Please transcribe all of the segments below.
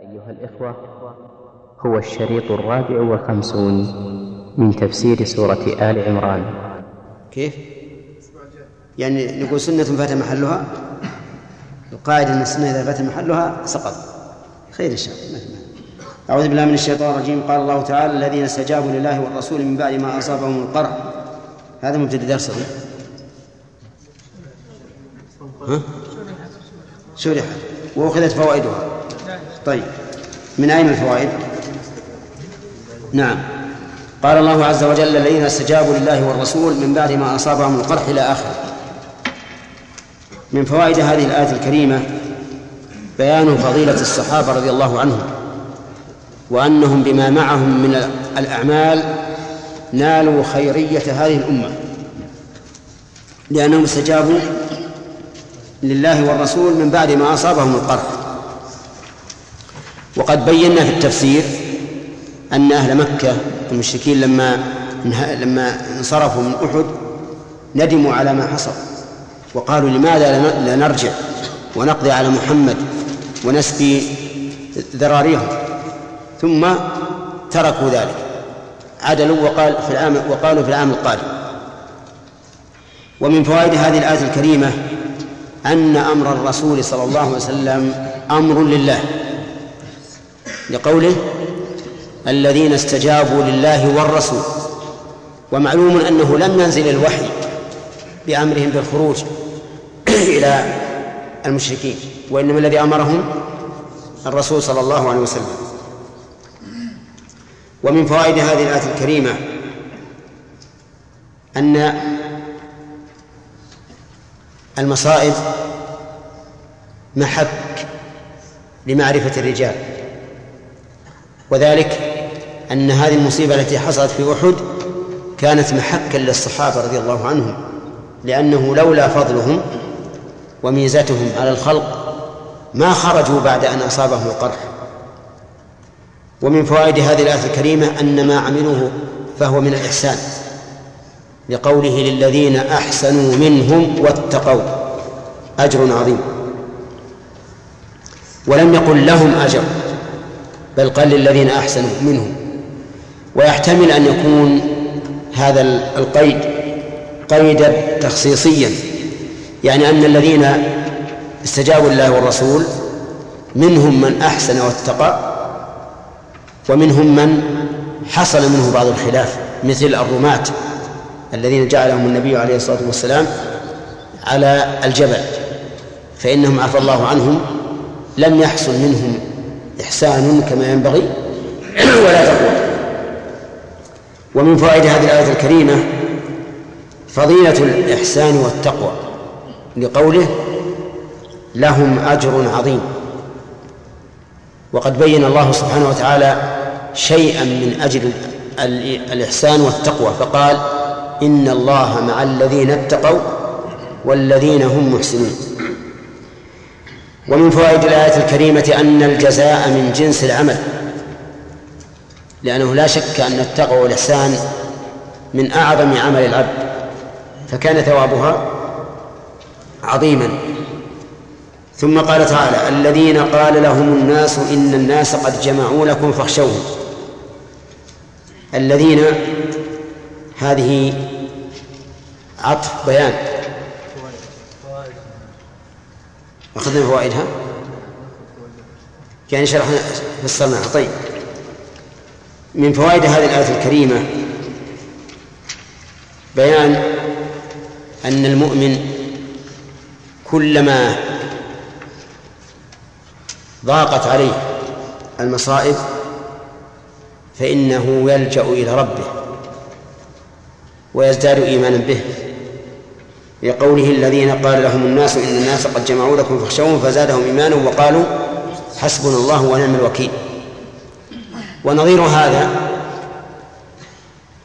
أيها الإخوة هو الشريط الرابع والخمسون من تفسير سورة آل عمران. كيف؟ يعني نقول سنة فات محلها؟ القاعدة أن السنة إذا فات محلها سقط. خير إن شاء الله أعوذ بالله من الشيطان الرجيم. قال الله تعالى الذين استجابوا لله والرسول من بعد ما أصابهم القرح. هذا مبتدأ درس ها؟ شرحت. وأخذت فوائدها. طيب. من أين الفوائد؟ نعم. قال الله عز وجل الذين استجابوا لله والرسول من بعد ما أصابهم القرح إلى آخره. من فوائد هذه الآية الكريمة بيان فضيلة الصحابة رضي الله عنهم وأنهم بما معهم من الأعمال نالوا خيرية هذه الأمة لأنهم استجابوا لله والرسول من بعد ما أصابهم القرح. وقد بينا في التفسير أن أهل مكة المشركين لما لما انصرفوا من أحد ندموا على ما حصل وقالوا لماذا لا نرجع ونقضي على محمد ونسبي ذراريهم؟ ثم تركوا ذلك. عدلوا وقال في العام وقالوا في العام القادم. ومن فوائد هذه الآية الكريمة أن أمر الرسول صلى الله عليه وسلم أمر لله. لقوله الذين استجابوا لله والرسول. ومعلوم أنه لم ينزل الوحي بأمرهم بالخروج إلى المشركين وإنما الذي أمرهم الرسول صلى الله عليه وسلم. ومن فوائد هذه الآية الكريمة أن المصائب محك لمعرفة الرجال. وذلك أن هذه المصيبة التي حصلت في أحد كانت محكا للصحابة رضي الله عنهم لأنه لولا فضلهم وميزتهم على الخلق ما خرجوا بعد أن أصابهم القرح. ومن فوائد هذه الآية الكريمة أن ما عملوه فهو من الإحسان لقوله للذين أحسنوا منهم واتقوا أجر عظيم. ولم يقل لهم أجر. بل قال للذين أحسنوا منهم. ويحتمل أن يكون هذا القيد قيدا تخصيصيا. يعني أن الذين استجابوا لله والرسول منهم من أحسن واتقى ومنهم من حصل منه بعض الخلاف مثل الرماة الذين جعلهم النبي عليه الصلاة والسلام على الجبل فإنهم عفى الله عنهم لم يحصل منهم إحسان كما ينبغي ولا تقوى. ومن فوائد هذه الآية الكريمة فضيلة الإحسان والتقوى لقوله لهم أجر عظيم. وقد بين الله سبحانه وتعالى شيئا من أجل الإحسان والتقوى فقال إن الله مع الذين اتقوا والذين هم محسنون. ومن فوائد الآية الكريمة أن الجزاء من جنس العمل لأنه لا شك أن التقوى والإحسان من أعظم عمل العبد فكان ثوابها عظيما. ثم قال تعالى الذين قال لهم الناس إن الناس قد جمعوا لكم فاخشوهم. الذين هذه عطف بيان. أخذنا فوائدها يعني شرحنا فسرناها طيب. من فوائد هذه الآية الكريمة بيان أن المؤمن كلما ضاقت عليه المصائب فإنه يلجأ إلى ربه ويزداد إيمانا به. لقوله الذين قال لهم الناس إن الناس قد جمعوا لكم فاخشوهم فزادهم إيمانا وقالوا حسبنا الله ونعم الوكيل. ونظير هذا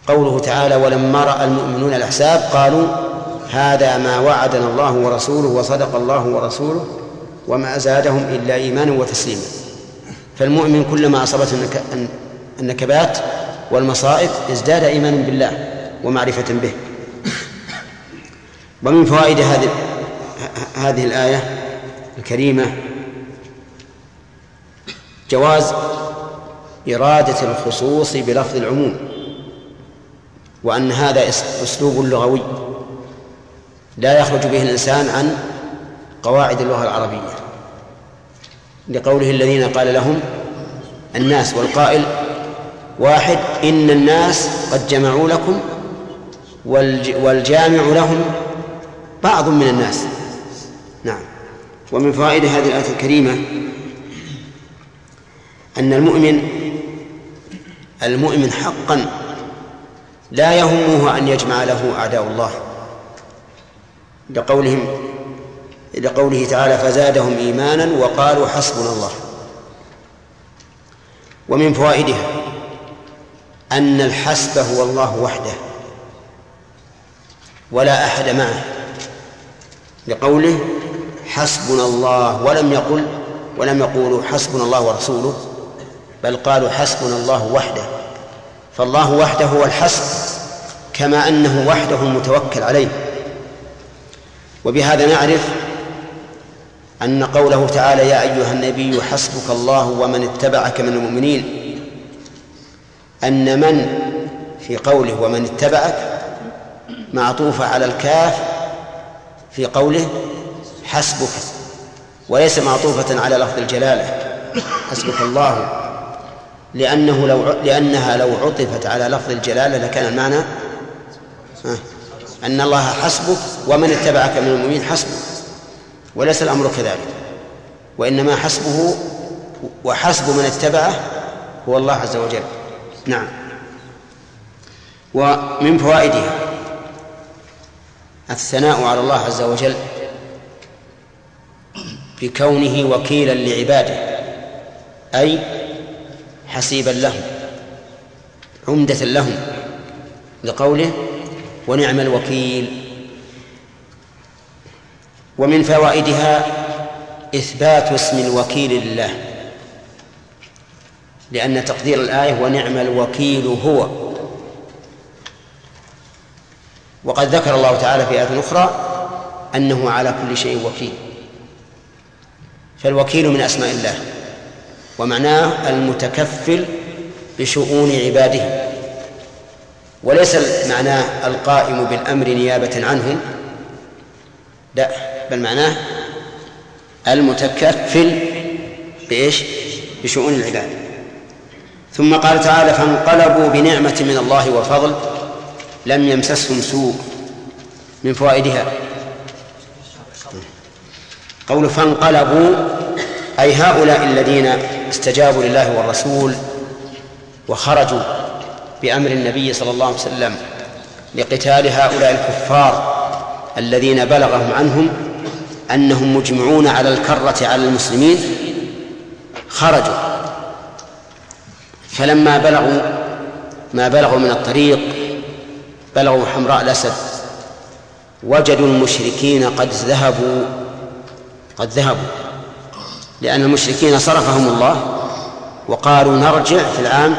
قوله تعالى ولما رأى المؤمنون الأحساب قالوا هذا ما وعدنا الله ورسوله وصدق الله ورسوله وما زادهم إلا إيمانا وتسليما فالمؤمن كلما أصابته النكبات والمصائب ازداد إيمانا بالله ومعرفة به. ومن فوائد هذه هذه الآية الكريمة جواز إرادة الخصوص بلفظ العموم وأن هذا أسلوب لغوي لا يخرج به الإنسان عن قواعد اللغة العربية. لقوله الذين قال لهم الناس والقائل واحد إن الناس قد جمعوا لكم والجامع لهم بعض من الناس. نعم. ومن فوائد هذه الآية الكريمة أن المؤمن المؤمن حقا لا يهمه أن يجمع له أعداء الله. لقولهم لقوله تعالى فزادهم إيمانا وقالوا حسبنا الله. ومن فوائدها أن الحسب هو الله وحده ولا أحد معه. لقوله حسبنا الله ولم يقل ولم يقولوا حسبنا الله ورسوله بل قالوا حسبنا الله وحده. فالله وحده هو الحسب كما أنه وحده المتوكل عليه. وبهذا نعرف أن قوله تعالى يا أيها النبي حسبك الله ومن اتبعك من المؤمنين أن من في قوله ومن اتبعك معطوفة على الكاف في قوله حسبك وليس معطوفة على لفظ الجلالة حسبك الله لأنه لو لأنها لو عطفت على لفظ الجلالة لكان المعنى أن الله حسبك ومن اتبعك من المؤمنين حسبك وليس الأمر كذلك وإنما حسبه وحسب من اتبعه هو الله عز وجل. نعم. ومن فوائدها الثناء على الله عز وجل بكونه وكيلا لعباده أي حسيبا لهم عمدة لهم لقوله ونعم الوكيل ومن فوائدها إثبات اسم الوكيل لله لأن تقدير الآية ونعم الوكيل هو وقد ذكر الله تعالى في آية أخرى أنه على كل شيء وكيل. فالوكيل من أسماء الله ومعناه المتكفل بشؤون عباده وليس معناه القائم بالأمر نيابة عنهم لا بل معناه المتكفل بإيش؟ بشؤون العباد. ثم قال تعالى فانقلبوا بنعمة من الله وفضل لم يمسسهم سوء من فوائدها. قول فانقلبوا أي هؤلاء الذين استجابوا لله والرسول وخرجوا بأمر النبي صلى الله عليه وسلم لقتال هؤلاء الكفار الذين بلغهم عنهم أنهم مجمعون على الكرة على المسلمين خرجوا. فلما بلغوا ما بلغوا من الطريق بلغوا حمراء الأسد. وجدوا المشركين قد ذهبوا قد ذهبوا لأن المشركين صرفهم الله وقالوا نرجع في العام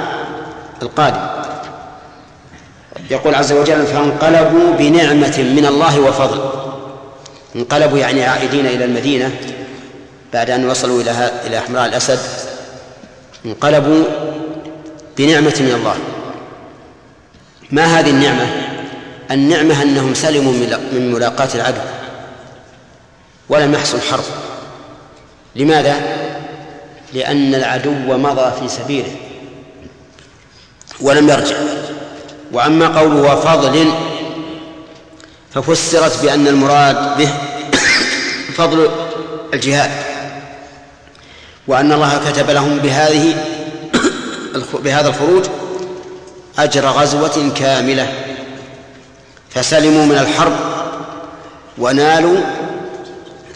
القادم. يقول عز وجل فانقلبوا بنعمة من الله وفضل. انقلبوا يعني عائدين إلى المدينة بعد أن وصلوا إلى إلى حمراء الأسد. انقلبوا بنعمة من الله. ما هذه النعمة؟ النعمة أنهم سلموا من ملاقاة العدو. ولم يحصل حرب. لماذا؟ لأن العدو مضى في سبيله ولم يرجع. وأما قوله وفضل ففسرت بأن المراد به فضل الجهاد. وأن الله كتب لهم بهذه بهذا الخروج أجر غزوة كاملة. فسلموا من الحرب ونالوا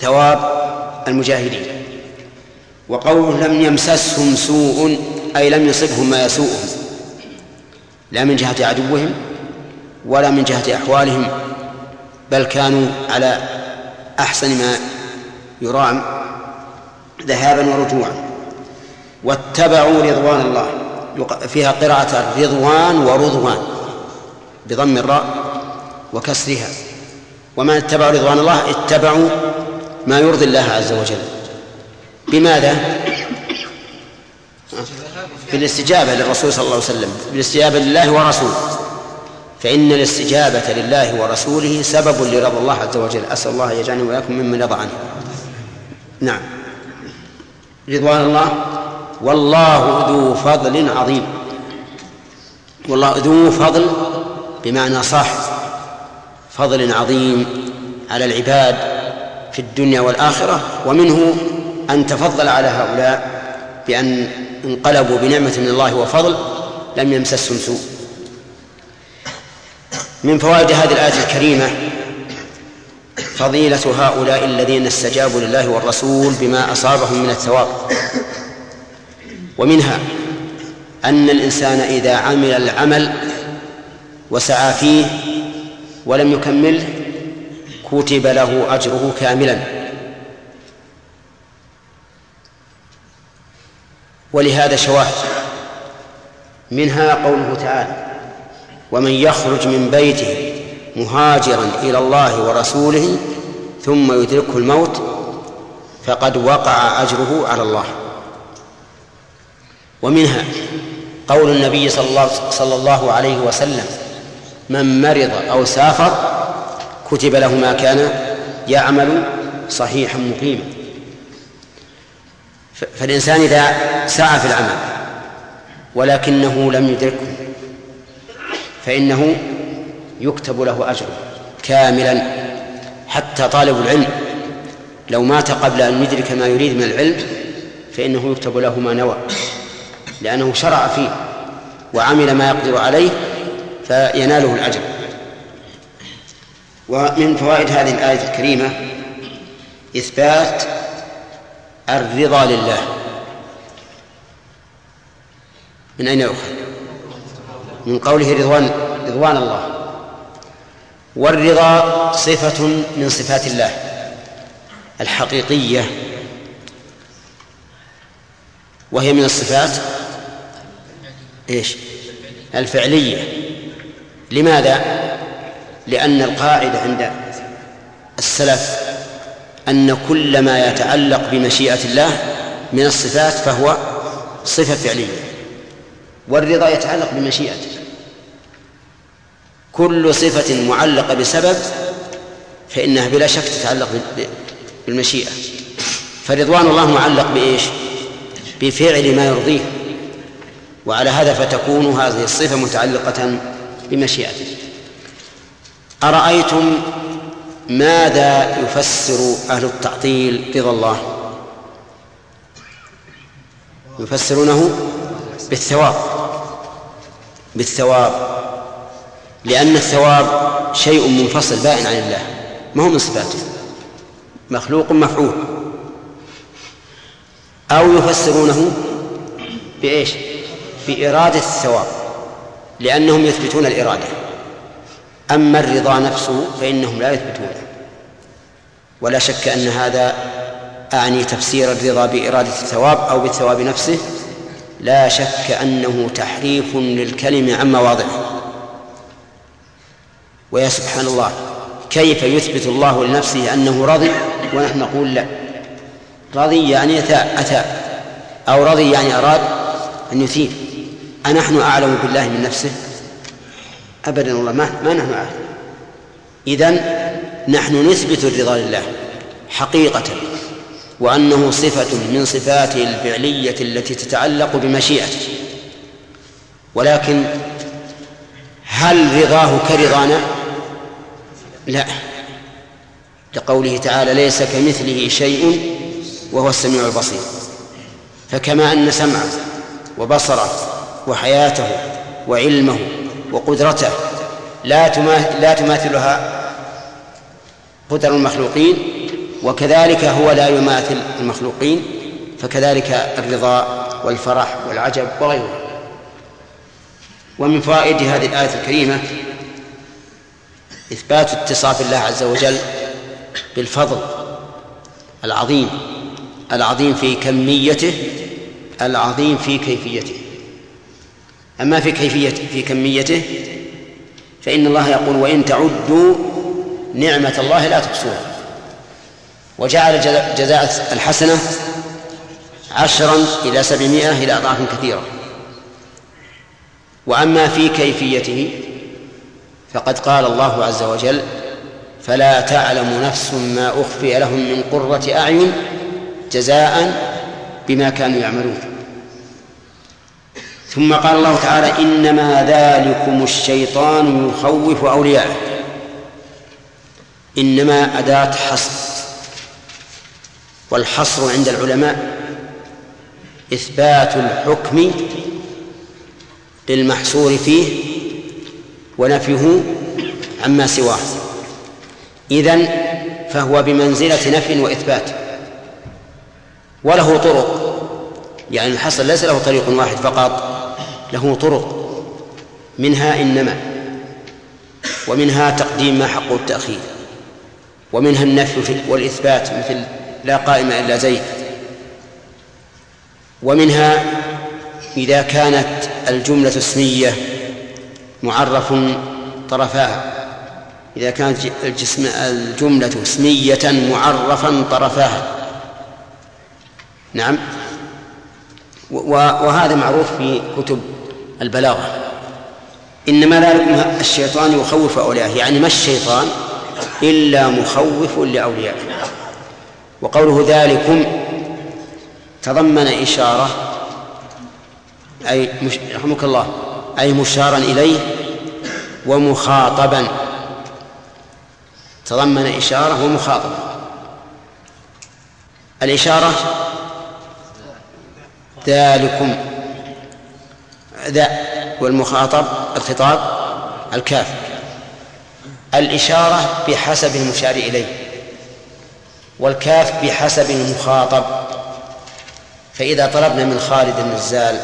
ثواب المجاهدين. وقوله لم يمسسهم سوء أي لم يصبهم ما يسوءهم. لا من جهة عدوهم ولا من جهة أحوالهم بل كانوا على أحسن ما يرام ذهابا ورجوعا. واتبعوا رضوان الله. فيها قراءة رضوان ورضوان بضم الراء. وكسرها. ومن اتبعوا رضوان الله اتبعوا ما يرضي الله عز وجل. بماذا؟ بالاستجابة للرسول صلى الله عليه وسلم. بالاستجابة لله ورسوله. فإن الاستجابة لله ورسوله سبب لرضا الله عز وجل. أسأل الله يجعلني وإياكم ممن رضى عنه. نعم. رضوان الله. والله ذو فضل عظيم. والله ذو فضل بمعنى صح فضل عظيم على العباد في الدنيا والآخرة ومنه أن تفضل على هؤلاء بأن انقلبوا بنعمة من الله وفضل لم يمسسهم سوء. من فوائد هذه الآية الكريمة فضيلة هؤلاء الذين استجابوا لله والرسول بما أصابهم من الثواب. ومنها أن الإنسان إذا عمل العمل وسعى فيه ولم يكمله كتب له أجره كاملا. ولهذا شواهد. منها قوله تعالى ومن يخرج من بيته مهاجرا إلى الله ورسوله ثم يدركه الموت فقد وقع أجره على الله. ومنها قول النبي صلى الله, صلى الله عليه وسلم من مرض أو سافر كتب له ما كان يعمل صحيحا مقيما فالإنسان إذا سعى في العمل ولكنه لم يدركه فإنه يكتب له أجر كاملا. حتى طالب العلم لو مات قبل أن يدرك ما يريد من العلم فإنه يكتب له ما نوى لأنه شرع فيه وعمل ما يقدر عليه فيناله الأجر. ومن فوائد هذه الآية الكريمة إثبات الرضا لله. من أين يؤخذ؟ من قوله رضوان رضوان الله. والرضا صفة من صفات الله الحقيقية. وهي من الصفات إيش؟ الفعلية. لماذا؟ لأن القاعدة عند السلف أن كل ما يتعلق بمشيئة الله من الصفات فهو صفة فعلية والرضا يتعلق بمشيئته. كل صفة معلقة بسبب فإنها بلا شك تتعلق بالمشيئة. فرضوان الله معلق بإيش؟ بفعل ما يرضيه. وعلى هذا فتكون هذه الصفة متعلقة بمشيئته. أرأيتم ماذا يفسر أهل التعطيل رضا الله؟ يفسرونه بالثواب بالثواب لأن الثواب شيء منفصل بائن عن الله ما هو من صفاته؟ مخلوق مفعول. أو يفسرونه بإيش؟ بإرادة الثواب. لأنهم يثبتون الإرادة. أما الرضا نفسه فإنهم لا يثبتونه ولا شك أن هذا أعني تفسير الرضا بإرادة الثواب أو بالثواب نفسه. لا شك أنه تحريف للكلم عن مواضعه. ويا سبحان الله كيف يثبت الله لنفسه أنه رضي ونحن نقول لا؟ رضي يعني أتى أتى. أو رضي يعني أراد أن يثيب. أنحن أعلم بالله من نفسه؟ أبدا والله ما, ما نحن أعلم. إذن نحن نثبت الرضا لله حقيقة وأنه صفة من صفاته الفعلية التي تتعلق بمشيئته. ولكن هل رضاه كرضانا؟ لا. لقوله تعالى ليس كمثله شيء وهو السميع البصير. فكما أن سمعه وبصره وحياته وعلمه وقدرته لا لا تماثلها قدر المخلوقين وكذلك هو لا يماثل المخلوقين فكذلك الرضا والفرح والعجب وغيره. ومن فوائد هذه الآية الكريمة إثبات اتصاف الله عز وجل بالفضل العظيم العظيم في كميته العظيم في كيفيته. أما في كيفية في كميته فإن الله يقول وإن تعدوا نعمة الله لا تحصوها. وجعل جزاء الحسنة عشرا إلى سبعمائة إلى أضعاف كثيرة. وأما في كيفيته فقد قال الله عز وجل فلا تعلم نفس ما أخفي لهم من قرة أعين جزاء بما كانوا يعملون. ثم قال الله تعالى إنما ذلكم الشيطان يخوف أولياءه. إنما أداة حصر. والحصر عند العلماء إثبات الحكم للمحصور فيه ونفيه عما سواه. إذن فهو بمنزلة نفي وإثبات. وله طرق. يعني الحصر ليس له طريق واحد فقط. له طرق منها إنما ومنها تقديم ما حقه التأخير ومنها النفي والإثبات مثل لا قائم إلا زيد ومنها إذا كانت الجملة اسمية معرف طرفاها إذا كانت الجسم الجملة اسمية معرفا طرفاها نعم. وهذا معروف في كتب البلاغة. إنما ذلك الشيطان يخوف أولياءه يعني ما الشيطان إلا مخوف لأوليائه. وقوله ذلكم تضمن إشارة أي مش... رحمك الله أي مشارا إليه ومخاطبا. تضمن إشارة ومخاطبة. الإشارة ذلكم. ذا والمخاطب الخطاب الكاف. الإشارة بحسب المشار إليه والكاف بحسب المخاطب. فإذا طلبنا من خالد النزال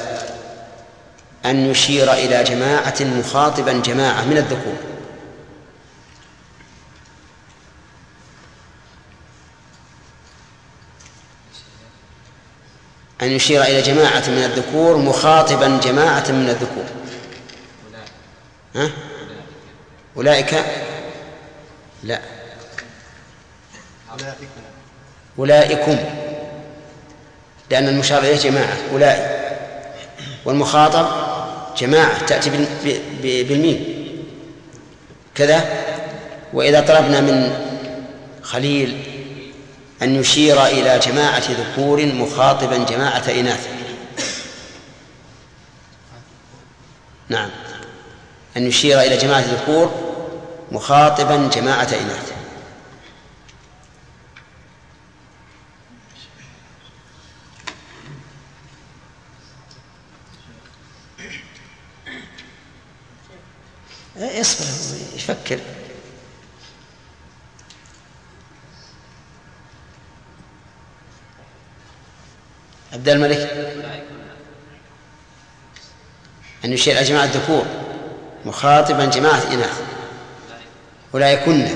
أن يشير إلى جماعة مخاطبا جماعة من الذكور أن يشير إلى جماعة من الذكور مخاطبا جماعة من الذكور. ها؟ أولئك؟ لا. أولئكم. لأن المشار إليه جماعة. أولئك. والمخاطب جماعة. تأتي بالميم. كذا. وإذا طلبنا من خليل أن يشير إلى جماعة ذكور مخاطبا جماعة إناث. نعم. أن يشير إلى جماعة ذكور مخاطبا جماعة إناث. اصبر يفكر. عبد الملك. أن يشير إلى جماعة الذكور مخاطبا جماعة إناث. أولئكن.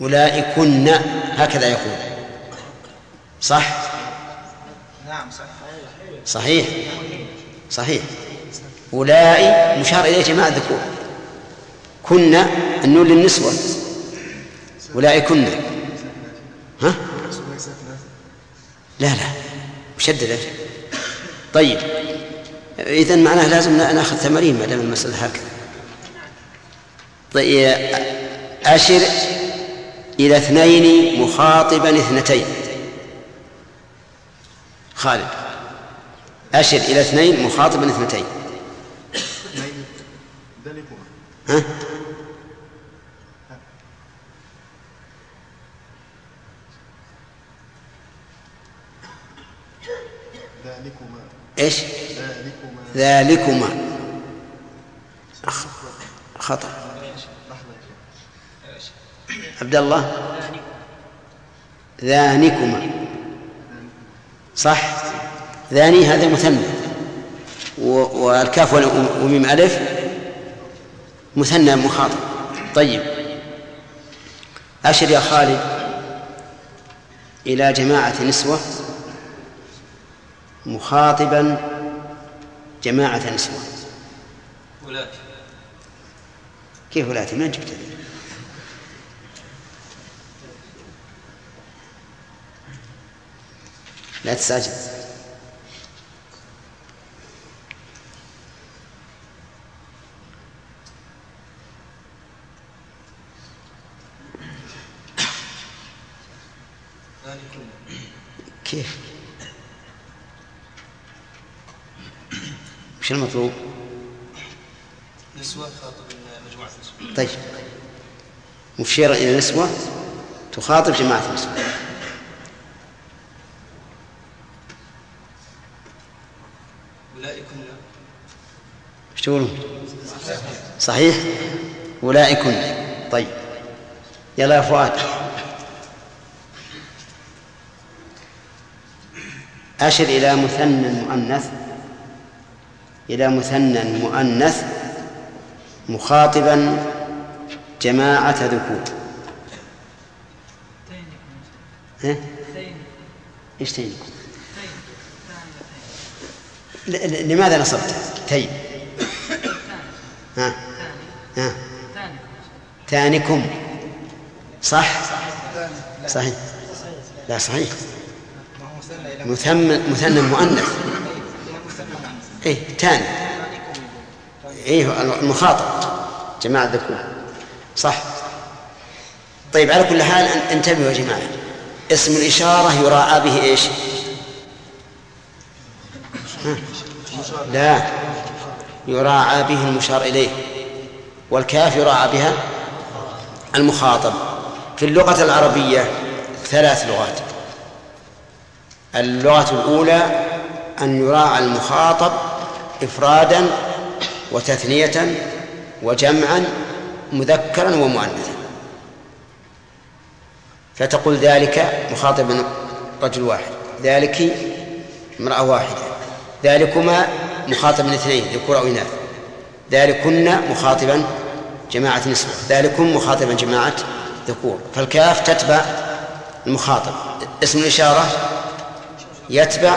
أولئكن. هكذا يقول. صح؟ نعم صحيح. صحيح. صحيح. أولئك مشار إليه جماعة الذكور. كن النون للنسوة. أولئكن. ها؟ لا لا مشددة طيب إذا معناه لازم نأخذ تمارين ما دام المسألة هكذا. طيب أشر إلى اثنين مخاطبا اثنتين. خالد أشر إلى اثنين مخاطبا اثنتين. ها؟ ذلكما. ذلكما خطأ. عبد الله؟ ذانكما. صح؟ ذاني هذا مثنى. والكاف وميم ألف. مثنى مخاطب. طيب. أشر يا خالد إلى جماعة نسوة. مخاطبا جماعة نسوة. ولاة كيف ولاة من جبت. لا تستعجل كيف؟ وش المطلوب؟ نسوة خاطب مجموعة نسوة. طيب. مشيرا إلى نسوة؟ تخاطب جماعة نسوة. أولئكن إيش تقولون؟ صحيح؟ أولئكن طيب. يلا يا فؤاد. أشر إلى مثنى مؤنث. إلى مثنى مؤنث مخاطبا جماعة ذكور. ها؟ إيش تين؟ لماذا نصبت؟ تين؟ ها؟ ها؟ ثانكم صح؟ صحيح. لا صحيح. مثنى مثنى مؤنث. إيه تاني. إيه المخاطب. جماعة ذكور صح؟ طيب على كل حال انتبهوا يا جماعة. اسم الإشارة يراعى به إيش؟ لا. يراعى به المشار إليه. والكاف يراعى بها المخاطب. في اللغة العربية ثلاث لغات. اللغة الأولى أن يراعى المخاطب إفرادا وتثنية وجمعا مذكرا ومؤنثا. فتقول ذلك مخاطبا رجل واحد. ذلك امرأة واحدة. ذلكما مخاطبا اثنين ذكور أو إناث. ذلكن مخاطبا جماعة نسوة ذلكم مخاطبا جماعة ذكور. فالكاف تتبع المخاطب. اسم الإشارة يتبع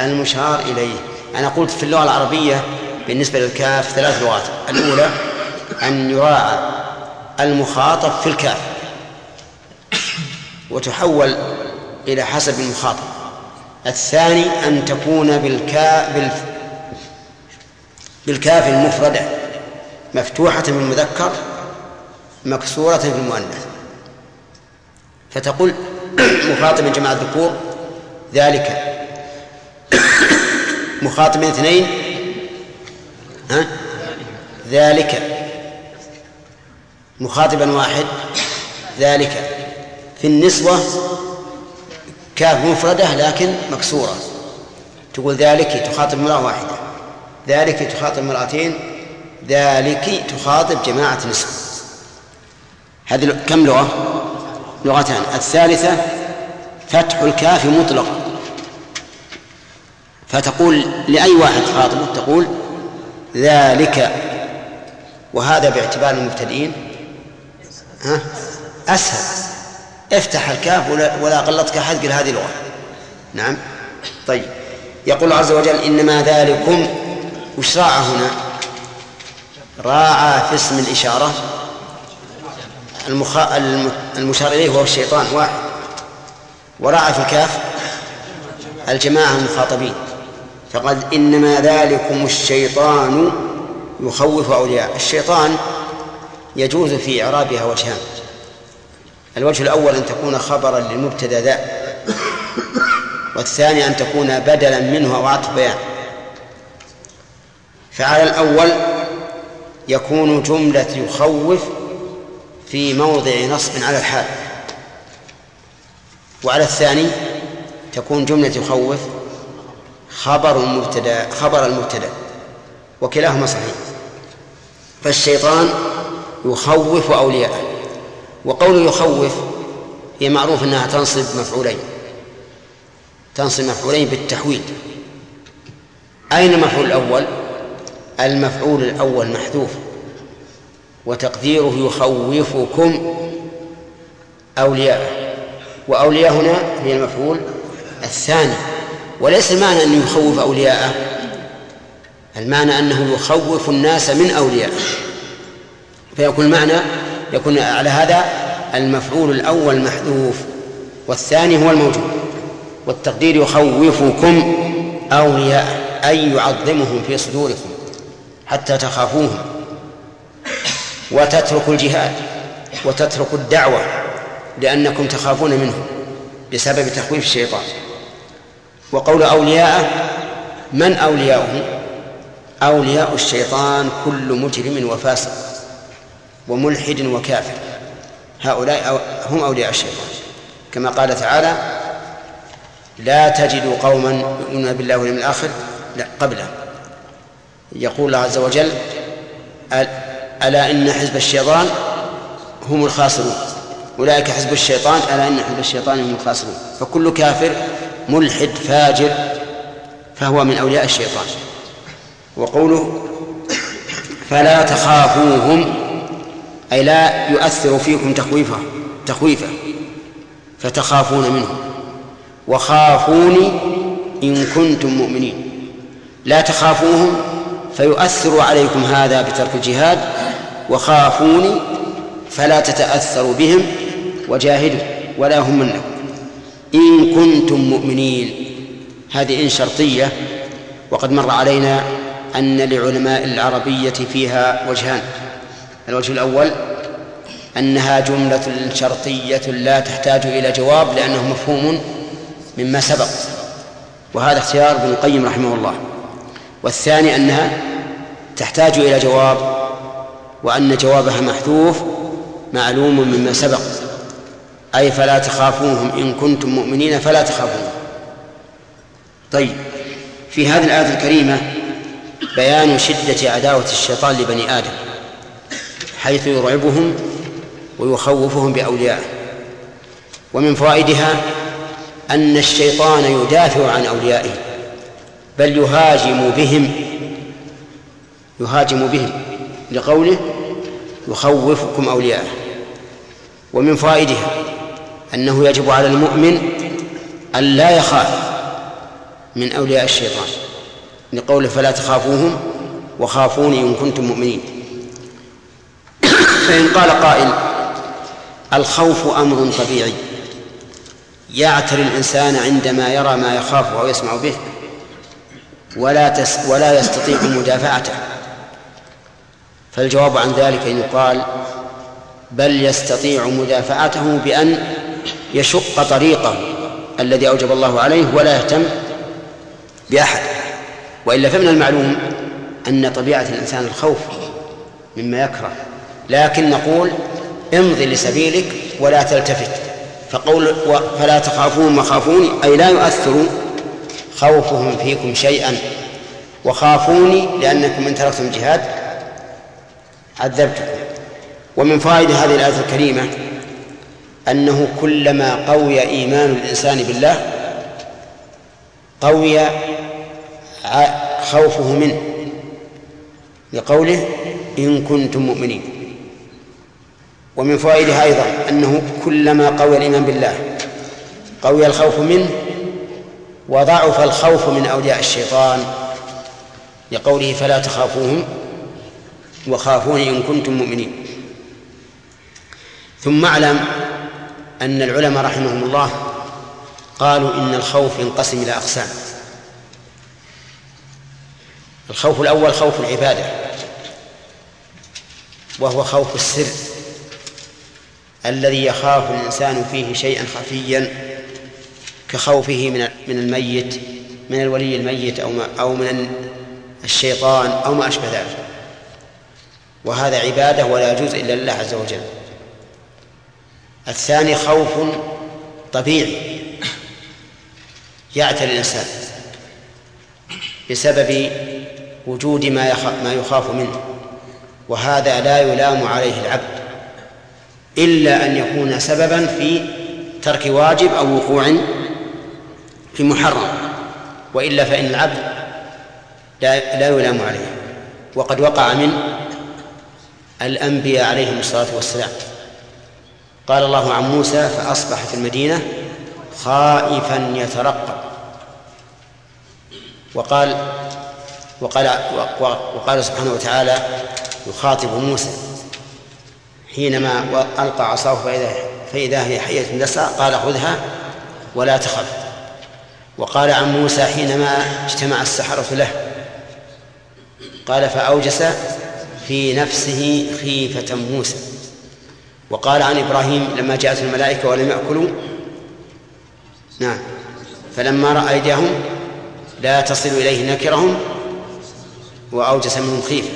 المشار إليه. أنا قلت في اللغة العربية بالنسبة للكاف ثلاث لغات. الأولى أن يراعى المخاطب في الكاف. وتحول إلى حسب المخاطب. الثاني أن تكون بالكا بال بالكاف المفردة. مفتوحة في المذكر مكسورة في المؤنث. فتقول مخاطب جماعة الذكور ذلك مخاطب اثنين؟ ها؟ ذلك. مخاطبا واحد. ذلك. في النسوة كاف مفردة لكن مكسورة. تقول ذلك تخاطب امرأة واحدة. ذلك تخاطب امرأتين. ذلك تخاطب جماعة نسوة هذه كم لغة؟ لغتان. الثالثة فتح الكاف مطلقا. فتقول لأي واحد تخاطبه تقول ذلك وهذا باعتبار المبتدئين. ها؟ أسهل. افتح الكاف ولا, ولا قلتك أحد قل هذه لغة. نعم. طيب. يقول عز وجل إنما ذلكم وش راعى هنا. راعى في اسم الإشارة. المخ... المشار إليه هو الشيطان واحد. وراعى في الكاف الجماعة المخاطبين. فقد إنما ذلكم الشيطان يخوف أولياء الشيطان يجوز في إعرابها وجهان. الوجه الأول أن تكون خبرا للمبتدأ ذا والثاني أن تكون بدلا منه أو عطف بيان فعلى الأول يكون جملة يخوف في موضع نصب على الحال وعلى الثاني تكون جملة يخوف خبر المبتدا خبر المبتدا وكلاهما صحيح. فالشيطان يخوف أولياءه وقول يخوف هي معروف أنها تنصب مفعولين تنصب مفعولين بالتحويل. أين المفعول الأول؟ المفعول الأول محذوف وتقديره يخوفكم أولياء وأولياء هنا هي المفعول الثاني. وليس المعنى أنه يخوف أولياءه المعنى أنه يخوف الناس من أولياء فيكون المعنى يكون على هذا المفعول الأول محذوف والثاني هو الموجود والتقدير يخوفكم أولياء أي يعظمهم في صدوركم حتى تخافوهم. وتتركوا الجهاد وتتركوا الدعوة لأنكم تخافون منه بسبب تخويف الشيطان. وقول أولياء من أولياؤه؟ أولياء الشيطان كل مجرم وفاسق وملحد وكافر. هؤلاء هم أولياء الشيطان. كما قال تعالى لا تجد قوما يؤمنون بالله واليوم الآخر. لا قبله. يقول الله عز وجل ألا إن حزب الشيطان هم الخاسرون. أولئك حزب الشيطان ألا إن حزب الشيطان هم الخاسرون. فكل كافر ملحد فاجر فهو من أولياء الشيطان. وقوله فلا تخافوهم أي لا يؤثر فيكم تخويفه تخويفه فتخافون منه. وخافوني إن كنتم مؤمنين. لا تخافوهم فيؤثر عليكم هذا بترك الجهاد. وخافوني فلا تتأثروا بهم وجاهدوا ولا هم منكم. إن كنتم مؤمنين. هذه إن شرطية وقد مر علينا أن لعلماء العربية فيها وجهان. الوجه الأول أنها جملة شرطية لا تحتاج إلى جواب لأنه مفهوم مما سبق. وهذا اختيار ابن القيم رحمه الله. والثاني أنها تحتاج إلى جواب وأن جوابها محذوف معلوم مما سبق. أي فلا تخافوهم. إن كنتم مؤمنين فلا تخافوهم. طيب في هذه الآية الكريمة بيان شدة عداوة الشيطان لبني آدم حيث يرعبهم ويخوفهم بأوليائه. ومن فوائدها أن الشيطان يدافع عن أوليائه بل يهاجم بهم يهاجم بهم لقوله يخوفكم أولياءه. ومن فوائدها أنه يجب على المؤمن أن لا يخاف من أولياء الشيطان لقوله فلا تخافوهم وخافوني إن كنتم مؤمنين. فإن قال قائل الخوف أمر طبيعي يعتري الإنسان عندما يرى ما يخاف أو يسمع به ولا تس ولا يستطيع مدافعته. فالجواب عن ذلك أن يقال بل يستطيع مدافعته بأن يشق طريقه الذي أوجب الله عليه ولا يهتم بأحد. وإلا فمن المعلوم أن طبيعة الإنسان الخوف مما يكره. لكن نقول امضي لسبيلك ولا تلتفت. فقول فلا تخافون وخافوني أي لا يؤثر خوفهم فيكم شيئا. وخافوني لأنكم إن تركتم الجهاد عذبتكم. ومن فوائد هذه الآية الكريمة أنه كلما قوي إيمان الإنسان بالله قوي خوفه منه لقوله إن كنتم مؤمنين. ومن فوائدها أيضا أنه كلما قوي الإيمان بالله قوي الخوف منه وضعف الخوف من أولياء الشيطان لقوله فلا تخافوهم وخافوني إن كنتم مؤمنين. ثم اعلم أن العلماء رحمهم الله قالوا إن الخوف ينقسم إلى أقسام. الخوف الأول خوف العبادة وهو خوف السر الذي يخاف الإنسان فيه شيئا خفيا كخوفه من من الميت من الولي الميت أو أو من الشيطان أو ما أشبه ذلك. وهذا عبادة ولا يجوز إلا لله عز وجل. الثاني خوف طبيعي يعتري الإنسان بسبب وجود ما ما يخاف منه وهذا لا يلام عليه العبد إلا أن يكون سببا في ترك واجب أو وقوع في محرم وإلا فإن العبد لا, لا يلام عليه. وقد وقع من الأنبياء عليهم الصلاة والسلام. قال الله عن موسى فأصبح في المدينة خائفا يترقب. وقال وقال وقال سبحانه وتعالى يخاطب موسى حينما ألقى عصاه فإذا فإذا هي حية تسعى قال خذها ولا تخف. وقال عن موسى حينما اجتمع السحرة له قال فأوجس في نفسه خيفة موسى. وقال عن إبراهيم لما جاءت الملائكة ولم يأكلوا؟ نعم. فلما رأى أيديهم لا تصل إليه نكرهم وأوجس منهم خيفة.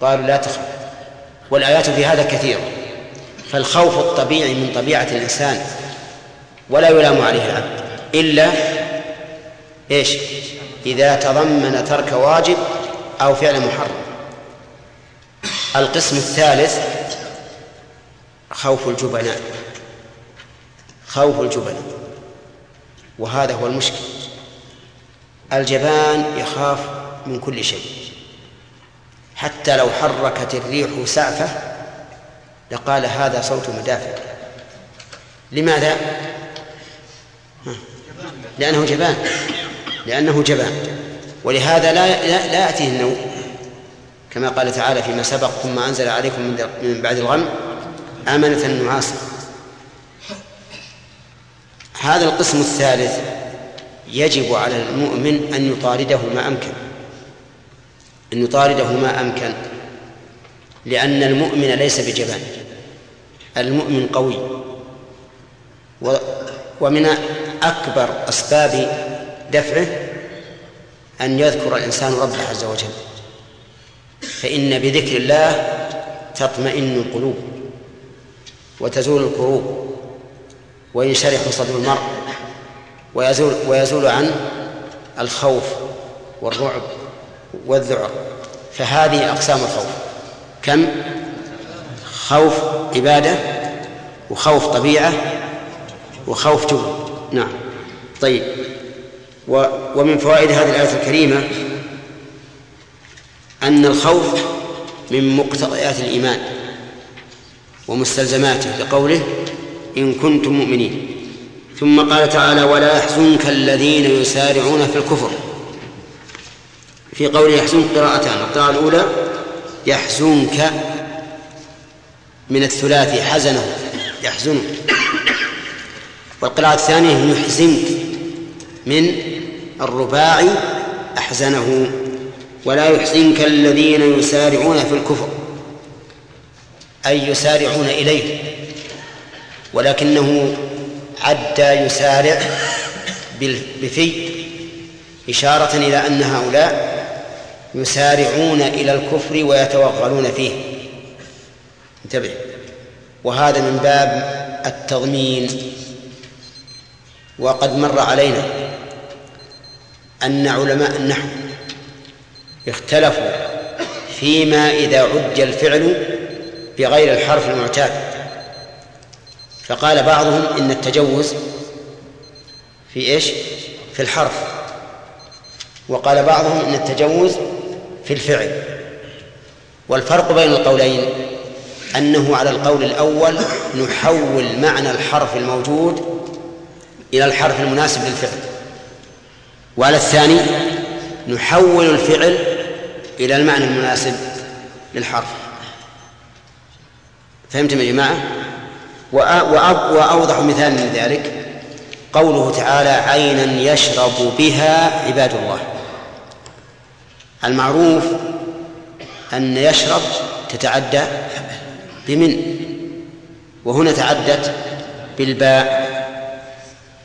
قالوا لا تخف. والآيات في هذا كثيرة فالخوف الطبيعي من طبيعة الإنسان ولا يلام عليه العبد. إلا إيش؟ إذا تضمن ترك واجب أو فعل محرم. القسم الثالث خوف الجبناء. خوف الجبناء. وهذا هو المشكل. الجبان يخاف من كل شيء. حتى لو حركت الريح سعفة لقال هذا صوت مدافع. لماذا؟ لأنه جبان. لأنه جبان. ولهذا لا لا يأتيه النوم. كما قال تعالى فيما سبق ثم أنزل عليكم من بعد الغم أمنة نعاسا هذا القسم الثالث يجب على المؤمن أن يطارده ما أمكن. أن يطارده ما أمكن. لأن المؤمن ليس بجبان. المؤمن قوي. ومن أكبر أسباب دفعه أن يذكر الإنسان ربه عز وجل. فإن بذكر الله تطمئن القلوب. وتزول الكروب وينشرح صدر المرء ويزول ويزول عنه الخوف والرعب والذعر. فهذه أقسام الخوف. كم؟ خوف عبادة وخوف طبيعة وخوف جبن. نعم. طيب. ومن فوائد هذه الآية الكريمة أن الخوف من مقتضيات الإيمان. ومستلزماته لقوله إن كنتم مؤمنين. ثم قال تعالى ولا يحزنك الذين يسارعون في الكفر. في قوله يحزنك قراءتان القراءة الأولى يحزنك من الثلاثي حزنه يحزنك. والقراءة الثانية يحزنك من الرباعي أحزنه. ولا يحزنك الذين يسارعون في الكفر. أي يسارعون إليه ولكنه عد يسارع بفي إشارة إلى أن هؤلاء يسارعون إلى الكفر ويتوغلون فيه. انتبه. وهذا من باب التضمين. وقد مر علينا أن علماء النحو اختلفوا فيما إذا عج الفعل بغير الحرف المعتاد. فقال بعضهم إن التجوز في إيش؟ في الحرف. وقال بعضهم إن التجوز في الفعل. والفرق بين القولين أنه على القول الأول نحول معنى الحرف الموجود إلى الحرف المناسب للفعل. وعلى الثاني نحول الفعل إلى المعنى المناسب للحرف. فهمتم يا جماعة؟ وأوضح مثال من ذلك. قوله تعالى عينا يشرب بها عباد الله. المعروف أن يشرب تتعدى بمن؟ وهنا تعدت بالباء.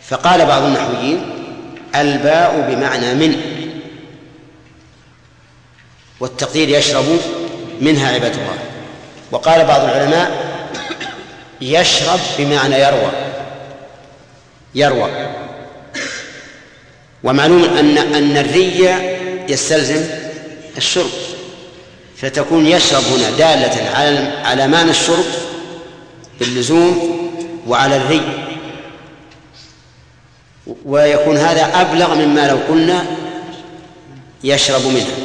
فقال بعض النحويين الباء بمعنى من. والتقدير يشرب منها عباد الله. وقال بعض العلماء يشرب بمعنى يروى. يروى. ومعلوم أن أن الري يستلزم الشرب. فتكون يشرب هنا دالة على على معنى الشرب باللزوم وعلى الري. ويكون هذا أبلغ مما لو قلنا يشرب منها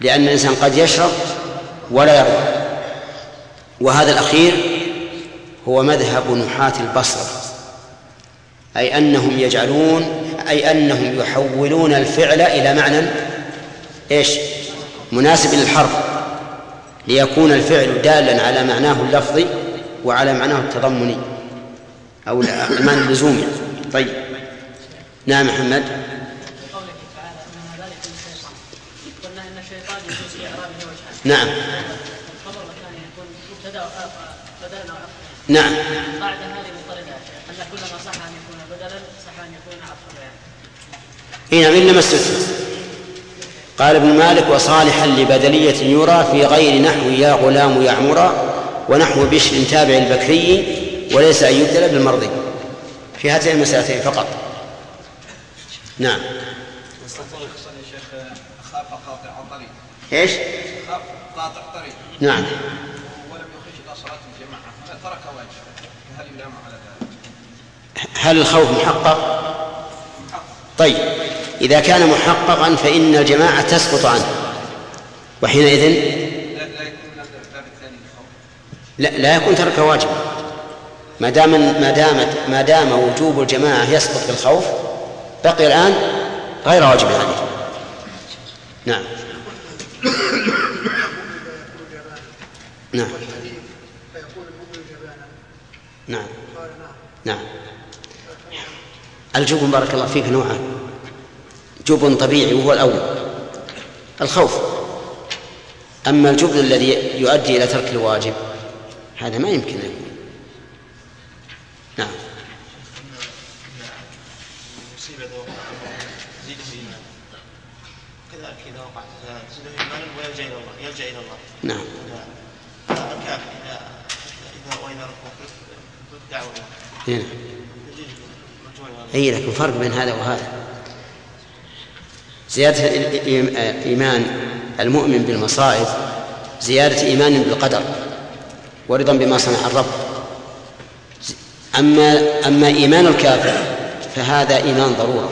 لأن الإنسان قد يشرب ولا يروى. وهذا الأخير هو مذهب نحاة البصرة أي أنهم يجعلون أي أنهم يحولون الفعل إلى معنى إيش؟ مناسب للحرف ليكون الفعل دالا على معناه اللفظي وعلى معناه التضمني أو المعنى اللزومي. طيب. نعم محمد. قوله تعالى انما ذلك الشيطان قلنا ان الشيطان يجوز في اعرابه وجهان نعم الخبر الثاني يكون مبتدا بدلا أو نعم. قاعدة هذه أن كل ما صح أن يكون بدلا صح أن يكون عطفا يعني. اي نعم انما استثنى. قال ابن مالك وصالحا لبدلية يرى في غير نحو يا غلام يعمرا ونحو بشر تابع البكري وليس أن يبدل بالمرضي في هاتين المسألتين فقط. نعم. إيش؟ خاف قاطع طريق نعم ولم يخرج إلى صلاه الجماعه ترك واجبا هل يلام على ذلك؟ هل الخوف محقق؟ طيب إذا كان محققا فإن الجماعة تسقط عنه. وحينئذ؟ لا لا يكون من الباب الثاني الخوف لا, لا يكون ترك واجب. ما دام ما دامت ما دام وجوب الجماعة يسقط بالخوف بقي الآن غير واجب عليه نعم. نعم. نعم. نعم. الجبن بارك الله فيك نوعان جبن طبيعي وهو الأول. الخوف. أما الجبن الذي يؤدي إلى ترك الواجب هذا ما يمكن أن يكون. نعم. الله يلجأ إلى الله نعم. الكافر إذا إذا وإذا بالدعوة هنا. أي لكن فرق بين هذا وهذا؟ زيادة إيمان المؤمن بالمصائب زيادة إيمان بالقدر ورضا بما صنع الرب. أما أما إيمان الكافر فهذا إيمان ضرورة.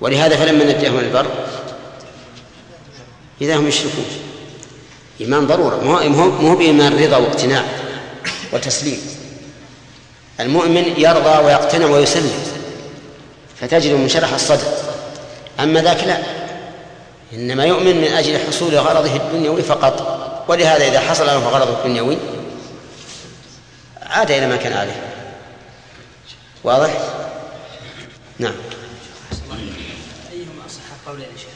ولهذا فلما نجاهم البر إذا هم يشركون. إيمان ضرورة. مو هو بإيمان رضا واقتناع وتسليم. المؤمن يرضى ويقتنع ويسلم فتجد منشرح الصدر أما ذاك لا. إنما يؤمن من أجل حصول غرضه الدنيوي فقط. ولهذا إذا حصل له غرضه الدنيوي عاد إلى ما كان عليه واضح؟ نعم. أيهما أصح قول يا شيخ؟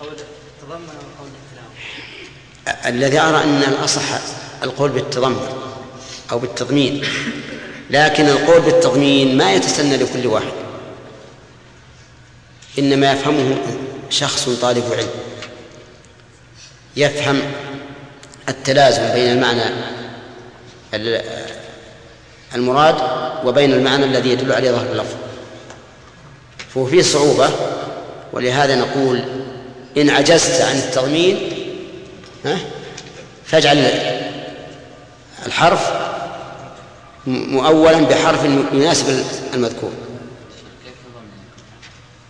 قول تضمن وقول التلاوه الذي أرى أن الأصح القول بالتضمن أو بالتضمين. لكن القول بالتضمين ما يتسنى لكل واحد. إنما يفهمه شخص طالب علم. يفهم التلازم بين المعنى المراد وبين المعنى الذي يدل عليه ظهر اللفظ. فهو فيه صعوبة ولهذا نقول إن عجزت عن التضمين فاجعل الحرف مؤولا بحرف يناسب المذكور؟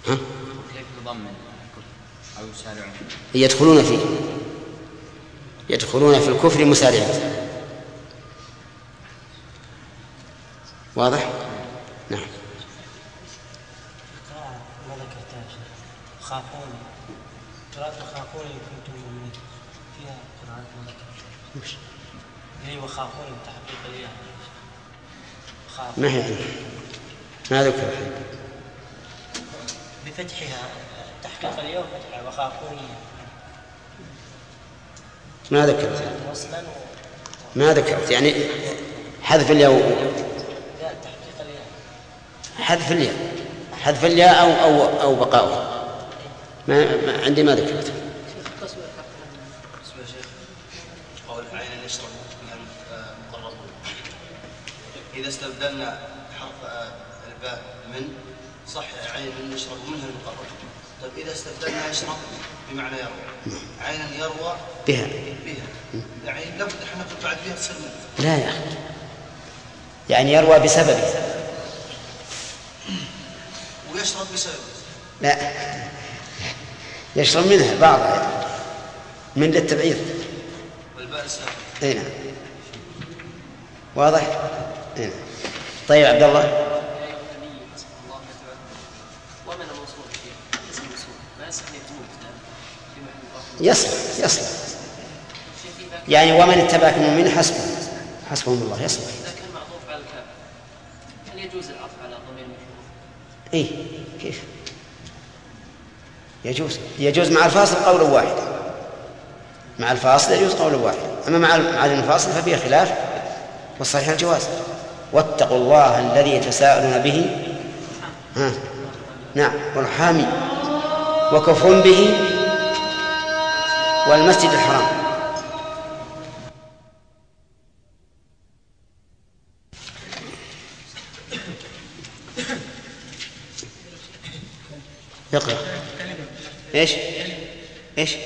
ها؟ يدخلون فيه يدخلون في الكفر مسارعين واضح؟ نعم خافون قراءة خافون إن كنتم مؤمنين فيها قراءة ذكرتها هي وخافون تحقيق الياء ما هي عندي ما ذكر الحين بفتحها تحقيق الياء وفتحها وخافون ما ذكرت. ما ذكرت. يعني حذف الياء حذف الياء. حذف الياء أو أو أو بقاؤها ما, ما عندي ما ذكرت التصوير حق بالنسبة يا شيخ قول عين يشرب منها المقربون إذا استبدلنا حرف الباء من صح عين يشرب منها المقرب طيب إذا استبدلنا يشرب بمعنى يروى. عينا يروى بها. بها. العين لابد إحنا بعد بها تصير لا يا أخي. يعني يروى بسببه. ويشرب بسبب لا. يشرب منها بعضها يعني. من للتبعيض. والباء السابق. أي نعم. واضح؟ اي نعم طيب عبد الله. يصلح يصلح يعني ومن اتبعك المؤمنين حسبهم. حسبهم الله يصلح اذا كان معطوف على هل يجوز العطف على ضمير؟ إيه كيف؟ يجوز يجوز مع الفاصل قولا واحدا. مع الفاصل يجوز قولا واحدا. أما مع مع الفاصل ففيه خلاف والصحيح الجواز. واتقوا الله الذي تساءلون به. ها. نعم. والحامي. وكفر به. والمسجد الحرام. اقرأ. إيش؟ إيش؟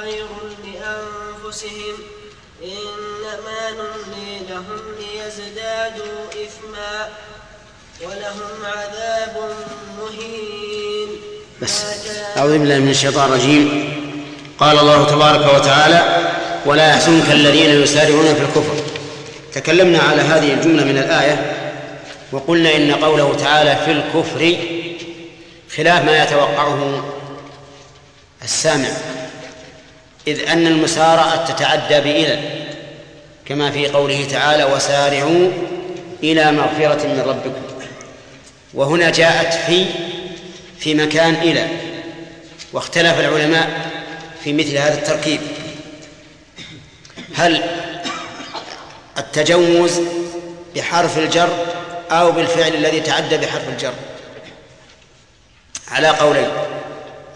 خير لأنفسهم إنما نملي لهم ليزدادوا إثما ولهم عذاب مهين. بس. أعوذ بالله من الشيطان الرجيم. قال الله تبارك وتعالى ولا يحزنك الذين يسارعون في الكفر. تكلمنا على هذه الجملة من الآية وقلنا إن قوله تعالى في الكفر خلاف ما يتوقعه السامع. إذ أن المسارعة تتعدى بإلى كما في قوله تعالى وسارعوا إلى مغفرة من ربكم. وهنا جاءت في في مكان إلى واختلف العلماء في مثل هذا التركيب. هل التجوز بحرف الجر أو بالفعل الذي تعدى بحرف الجر؟ على قولين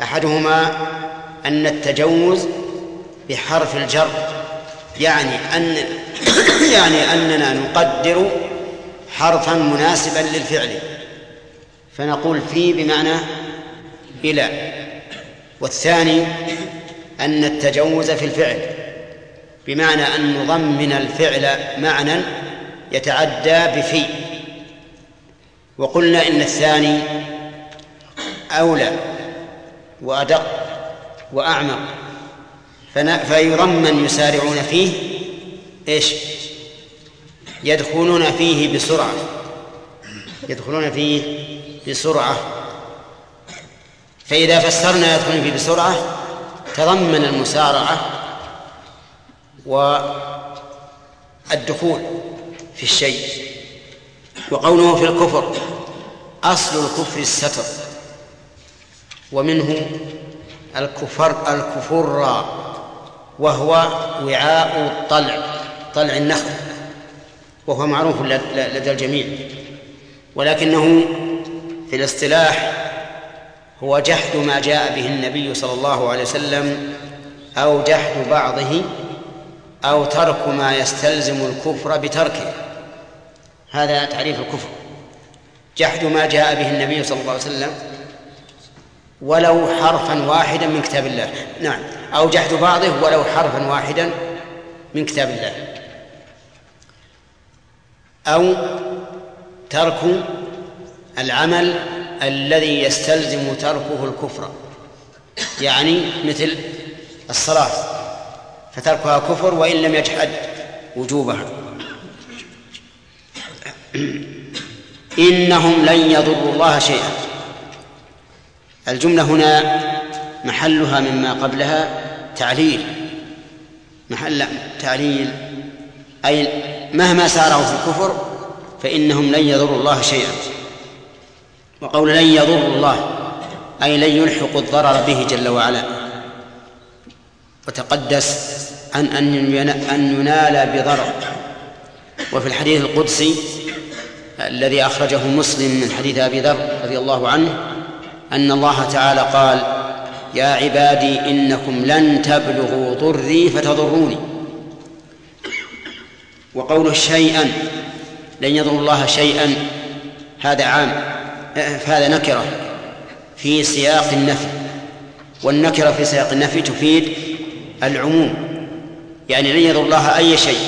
أحدهما أن التجوز بحرف الجر يعني أن يعني أننا نقدر حرفا مناسبا للفعل. فنقول في بمعنى إلى. والثاني أن التجوز في الفعل بمعنى أن نضمن الفعل معنى يتعدى بفي. وقلنا إن الثاني أولى وأدق وأعمق. فن- فيرمن يسارعون فيه إيش؟ يدخلون فيه بسرعة. يدخلون فيه بسرعة. فإذا فسرنا يدخلون فيه بسرعة تضمن المسارعة والدخول في الشيء. وقوله في الكفر أصل الكفر الستر. ومنه الكفر الكفر وهو وعاء الطلع طلع النخل وهو معروف لدى الجميع. ولكنه في الاصطلاح هو جحد ما جاء به النبي صلى الله عليه وسلم أو جحد بعضه أو ترك ما يستلزم الكفر بتركه. هذا تعريف الكفر. جحد ما جاء به النبي صلى الله عليه وسلم ولو حرفا واحدا من كتاب الله. نعم. أو جحد بعضه ولو حرفا واحدا من كتاب الله. أو ترك العمل الذي يستلزم تركه الكفر. يعني مثل الصلاة فتركها كفر وإن لم يجحد وجوبها. إنهم لن يضروا الله شيئا. الجملة هنا محلها مما قبلها تعليل. محل تعليل. أي مهما سارعوا في الكفر فإنهم لن يضروا الله شيئا. وقول لن يضروا الله أي لن يلحقوا الضرر به جل وعلا. وتقدس عن أن أن ينال بضرر. وفي الحديث القدسي الذي أخرجه مسلم من حديث أبي ذر رضي الله عنه أن الله تعالى قال يا عبادي إنكم لن تبلغوا ضري فتضروني. وقوله شيئا لن يضر الله شيئا هذا عام هذا نكرة في سياق النفي. والنكرة في سياق النفي تفيد العموم. يعني لن يضر الله أي شيء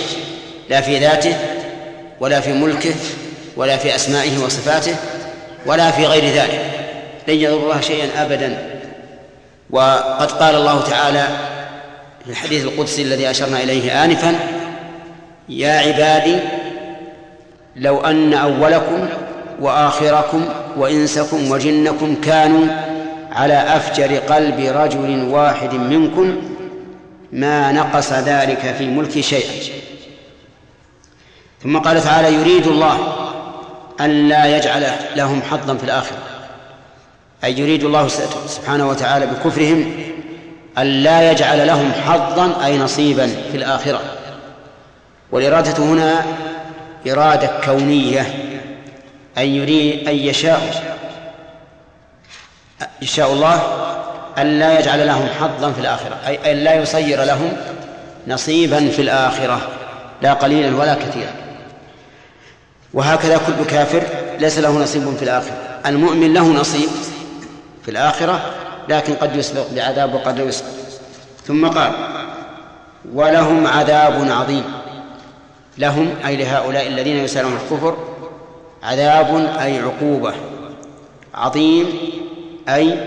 لا في ذاته ولا في ملكه ولا في أسمائه وصفاته ولا في غير ذلك. لن يضر الله شيئا أبدا. وقد قال الله تعالى في الحديث القدسي الذي أشرنا إليه آنفا يا عبادي لو أن أولكم وآخركم وإنسكم وجنكم كانوا على أفجر قلب رجل واحد منكم ما نقص ذلك في ملك شيئا. ثم قال تعالى يريد الله أن لا يجعل لهم حظا في الآخرة. أي يريد الله سبحانه وتعالى بكفرهم أن لا يجعل لهم حظا أي نصيبا في الآخرة. والإرادة هنا إرادة كونية أن يريد أن يشاء يشاء الله أن لا يجعل لهم حظا في الآخرة أي أن لا يصير لهم نصيبا في الآخرة لا قليلا ولا كثيرا. وهكذا كل كافر ليس له نصيب في الآخرة. المؤمن له نصيب في الآخرة لكن قد يسبق بعذاب وقد لا يسبق. ثم قال ولهم عذاب عظيم. لهم أي لهؤلاء الذين يسألون الكفر عذاب أي عقوبة. عظيم أي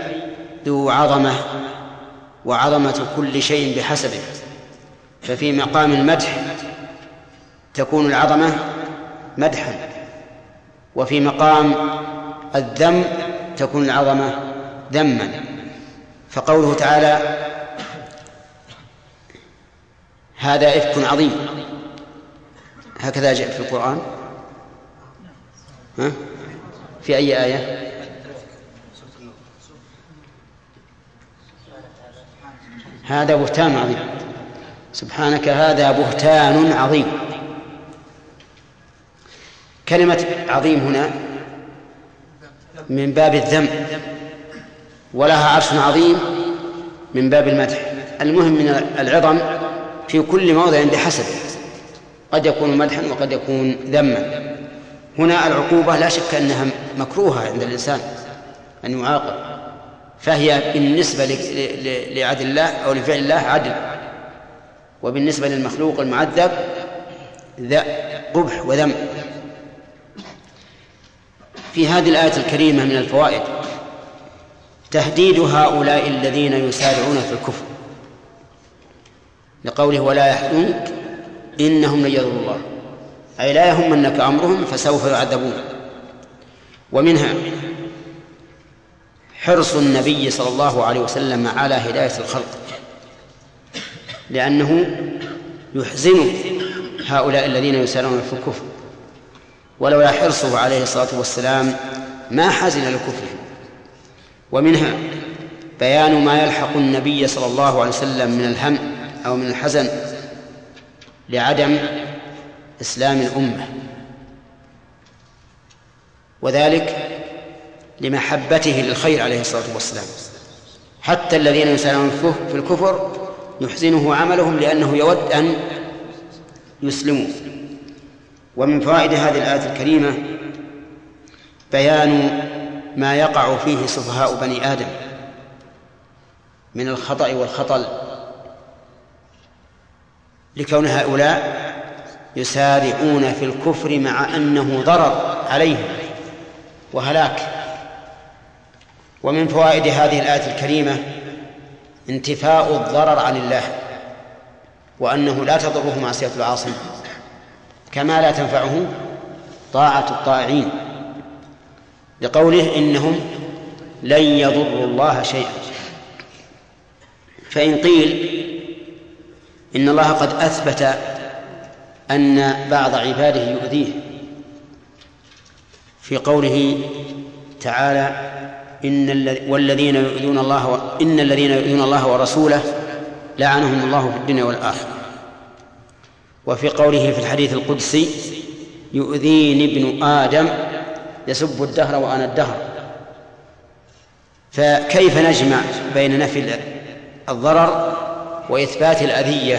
ذو عظمة وعظمة كل شيء بحسبه. ففي مقام المدح تكون العظمة مدحا وفي مقام الذم تكون العظمة ذما فقوله تعالى هذا إفك عظيم. هكذا جاء في القرآن. ها؟ في أي آية؟ هذا بهتان عظيم. سبحانك هذا بهتان عظيم. كلمة عظيم هنا من باب الذم. ولها عرش عظيم من باب المدح. المهم من العظم في كل موضع بحسب. قد يكون مدحا وقد يكون ذما. هنا العقوبة لا شك أنها مكروهة عند الإنسان أن يعاقب. فهي بالنسبة لعدل الله أو لفعل الله عدل. وبالنسبة للمخلوق المعذب ذا قبح وذم. في هذه الآية الكريمة من الفوائد تهديد هؤلاء الذين يسارعون في الكفر. لقوله ولا يحزنك إنهم لن يضروا الله. أي لا يهمنك أمرهم فسوف يعذبون. ومنها حرص النبي صلى الله عليه وسلم على هداية الخلق لأنه يحزن هؤلاء الذين يسارعون في الكفر. ولولا حرصه عليه الصلاة والسلام ما حزن لكفره ومنها بيان ما يلحق النبي صلى الله عليه وسلم من الهم أو من الحزن لعدم إسلام الأمة وذلك لمحبته للخير عليه الصلاة والسلام. حتى الذين يسألون في الكفر يحزنه عملهم لأنه يود أن يسلموا. ومن فوائد هذه الآية الكريمة بيان ما يقع فيه سفهاء بني آدم من الخطأ والخطل لكون هؤلاء يسارعون في الكفر مع أنه ضرر عليهم وهلاك. ومن فوائد هذه الآية الكريمة انتفاء الضرر عن الله وأنه لا تضره معصية العاصي كما لا تنفعه طاعة الطائعين لقوله إنهم لن يضروا الله شيئا. فإن قيل إن الله قد أثبت أن بعض عباده يؤذيه في قوله تعالى إن والذين يؤذون الله و... إن الذين يؤذون الله ورسوله لعنهم الله في الدنيا والآخرة. وفي قوله في الحديث القدسي يؤذيني ابن آدم يسب الدهر وأنا الدهر. فكيف نجمع بين نفي الضرر وإثبات الأذية؟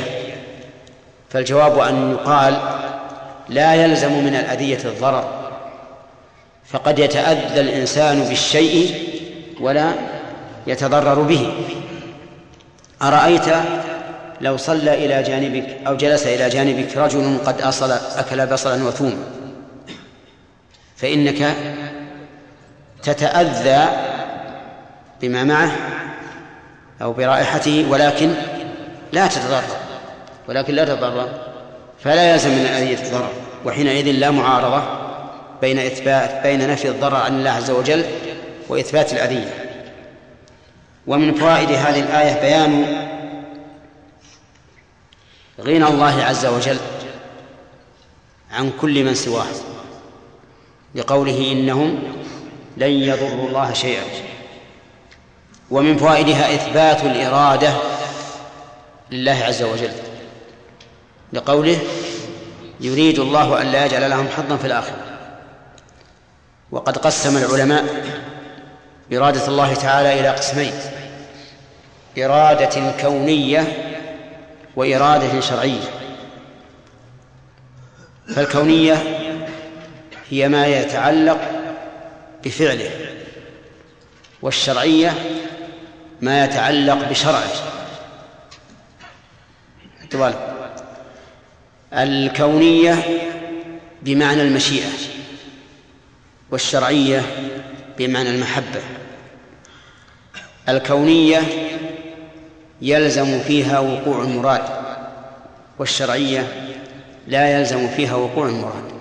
فالجواب أن يقال لا يلزم من الأذية الضرر. فقد يتأذى الإنسان بالشيء ولا يتضرر به. أرأيت لو صلى إلى جانبك أو جلس إلى جانبك رجل قد أصل أكل بصلا وثوما فإنك تتأذى بما معه أو برائحته ولكن لا تتضرر ولكن لا تتضرر. فلا يلزم من الأذية الضرر وحينئذ لا معارضة بين إثبات بين نفي الضرر عن الله عز وجل وإثبات الأذية. ومن فوائد هذه الآية بيان غنى الله عز وجل عن كل من سواه. لقوله إنهم لن يضروا الله شيئا. ومن فوائدها إثبات الإرادة لله عز وجل. لقوله يريد الله أن لا يجعل لهم حظا في الآخرة. وقد قسم العلماء إرادة الله تعالى إلى قسمين إرادة كونية وإرادة شرعية. فالكونية هي ما يتعلق بفعله والشرعية ما يتعلق بشرعه. طوال الكونية بمعنى المشيئة والشرعية بمعنى المحبة. الكونية يلزم فيها وقوع المراد والشرعية لا يلزم فيها وقوع المراد.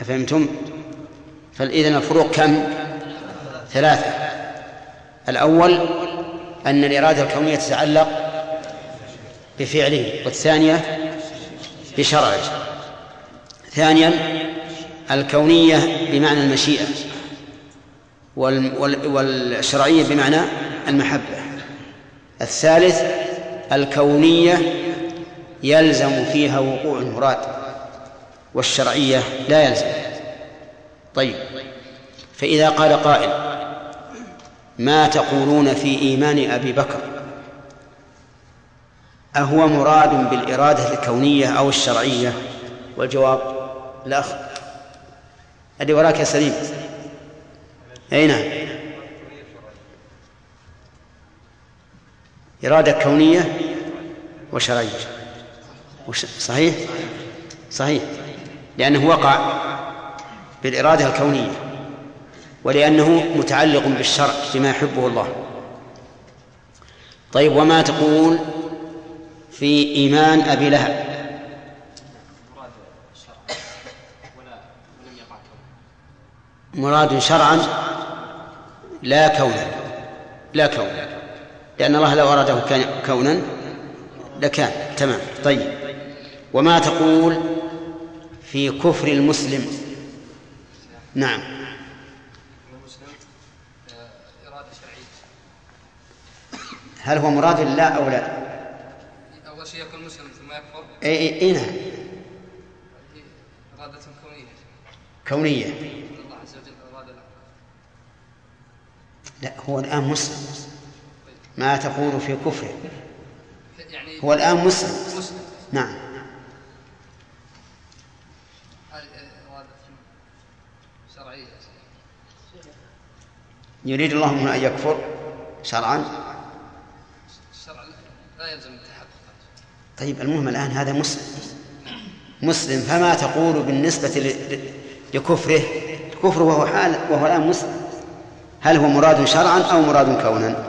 أفهمتم؟ فإذن الفروق كم؟ ثلاثة الأول أن الإرادة الكونية تتعلق بفعله والثانية بشرعه ثانيا الكونية بمعنى المشيئة والشرعية بمعنى المحبة الثالث الكونية يلزم فيها وقوع المراد والشرعية لا يلزم. طيب. فإذا قال قائل ما تقولون في إيمان أبي بكر؟ أهو مراد بالإرادة الكونية أو الشرعية؟ والجواب الأخ. أدي وراك يا سليم. أي نعم. إرادة كونية وشرعية. وش... صحيح؟ صحيح. لأنه وقع بالإرادة الكونية ولأنه متعلق بالشرع بما يحبه الله. طيب وما تقول في إيمان أبي لهب؟ مراد شرعا لا كونا لا كونا لأن الله لو أراده كونا لكان تمام. طيب وما تقول في كفر المسلم. نعم. هل هو مراد الله أو لا؟ أول شيء يكون مسلم ثم يكفر؟ أي أي أي نعم. إرادة كونية. كونية. الله عز وجل أراد لا هو الآن مسلم. ما تقول في كفره. يعني هو الآن مسلم. مسلم. نعم هذه إرادة شرعية يريد الله منه أن يكفر شرعا؟ الشرع لا يلزم طيب المهم الآن هذا مسلم. مسلم فما تقول بالنسبة لكفره؟ كفره وهو حال وهو الآن مسلم. هل هو مراد شرعا أو مراد كونا؟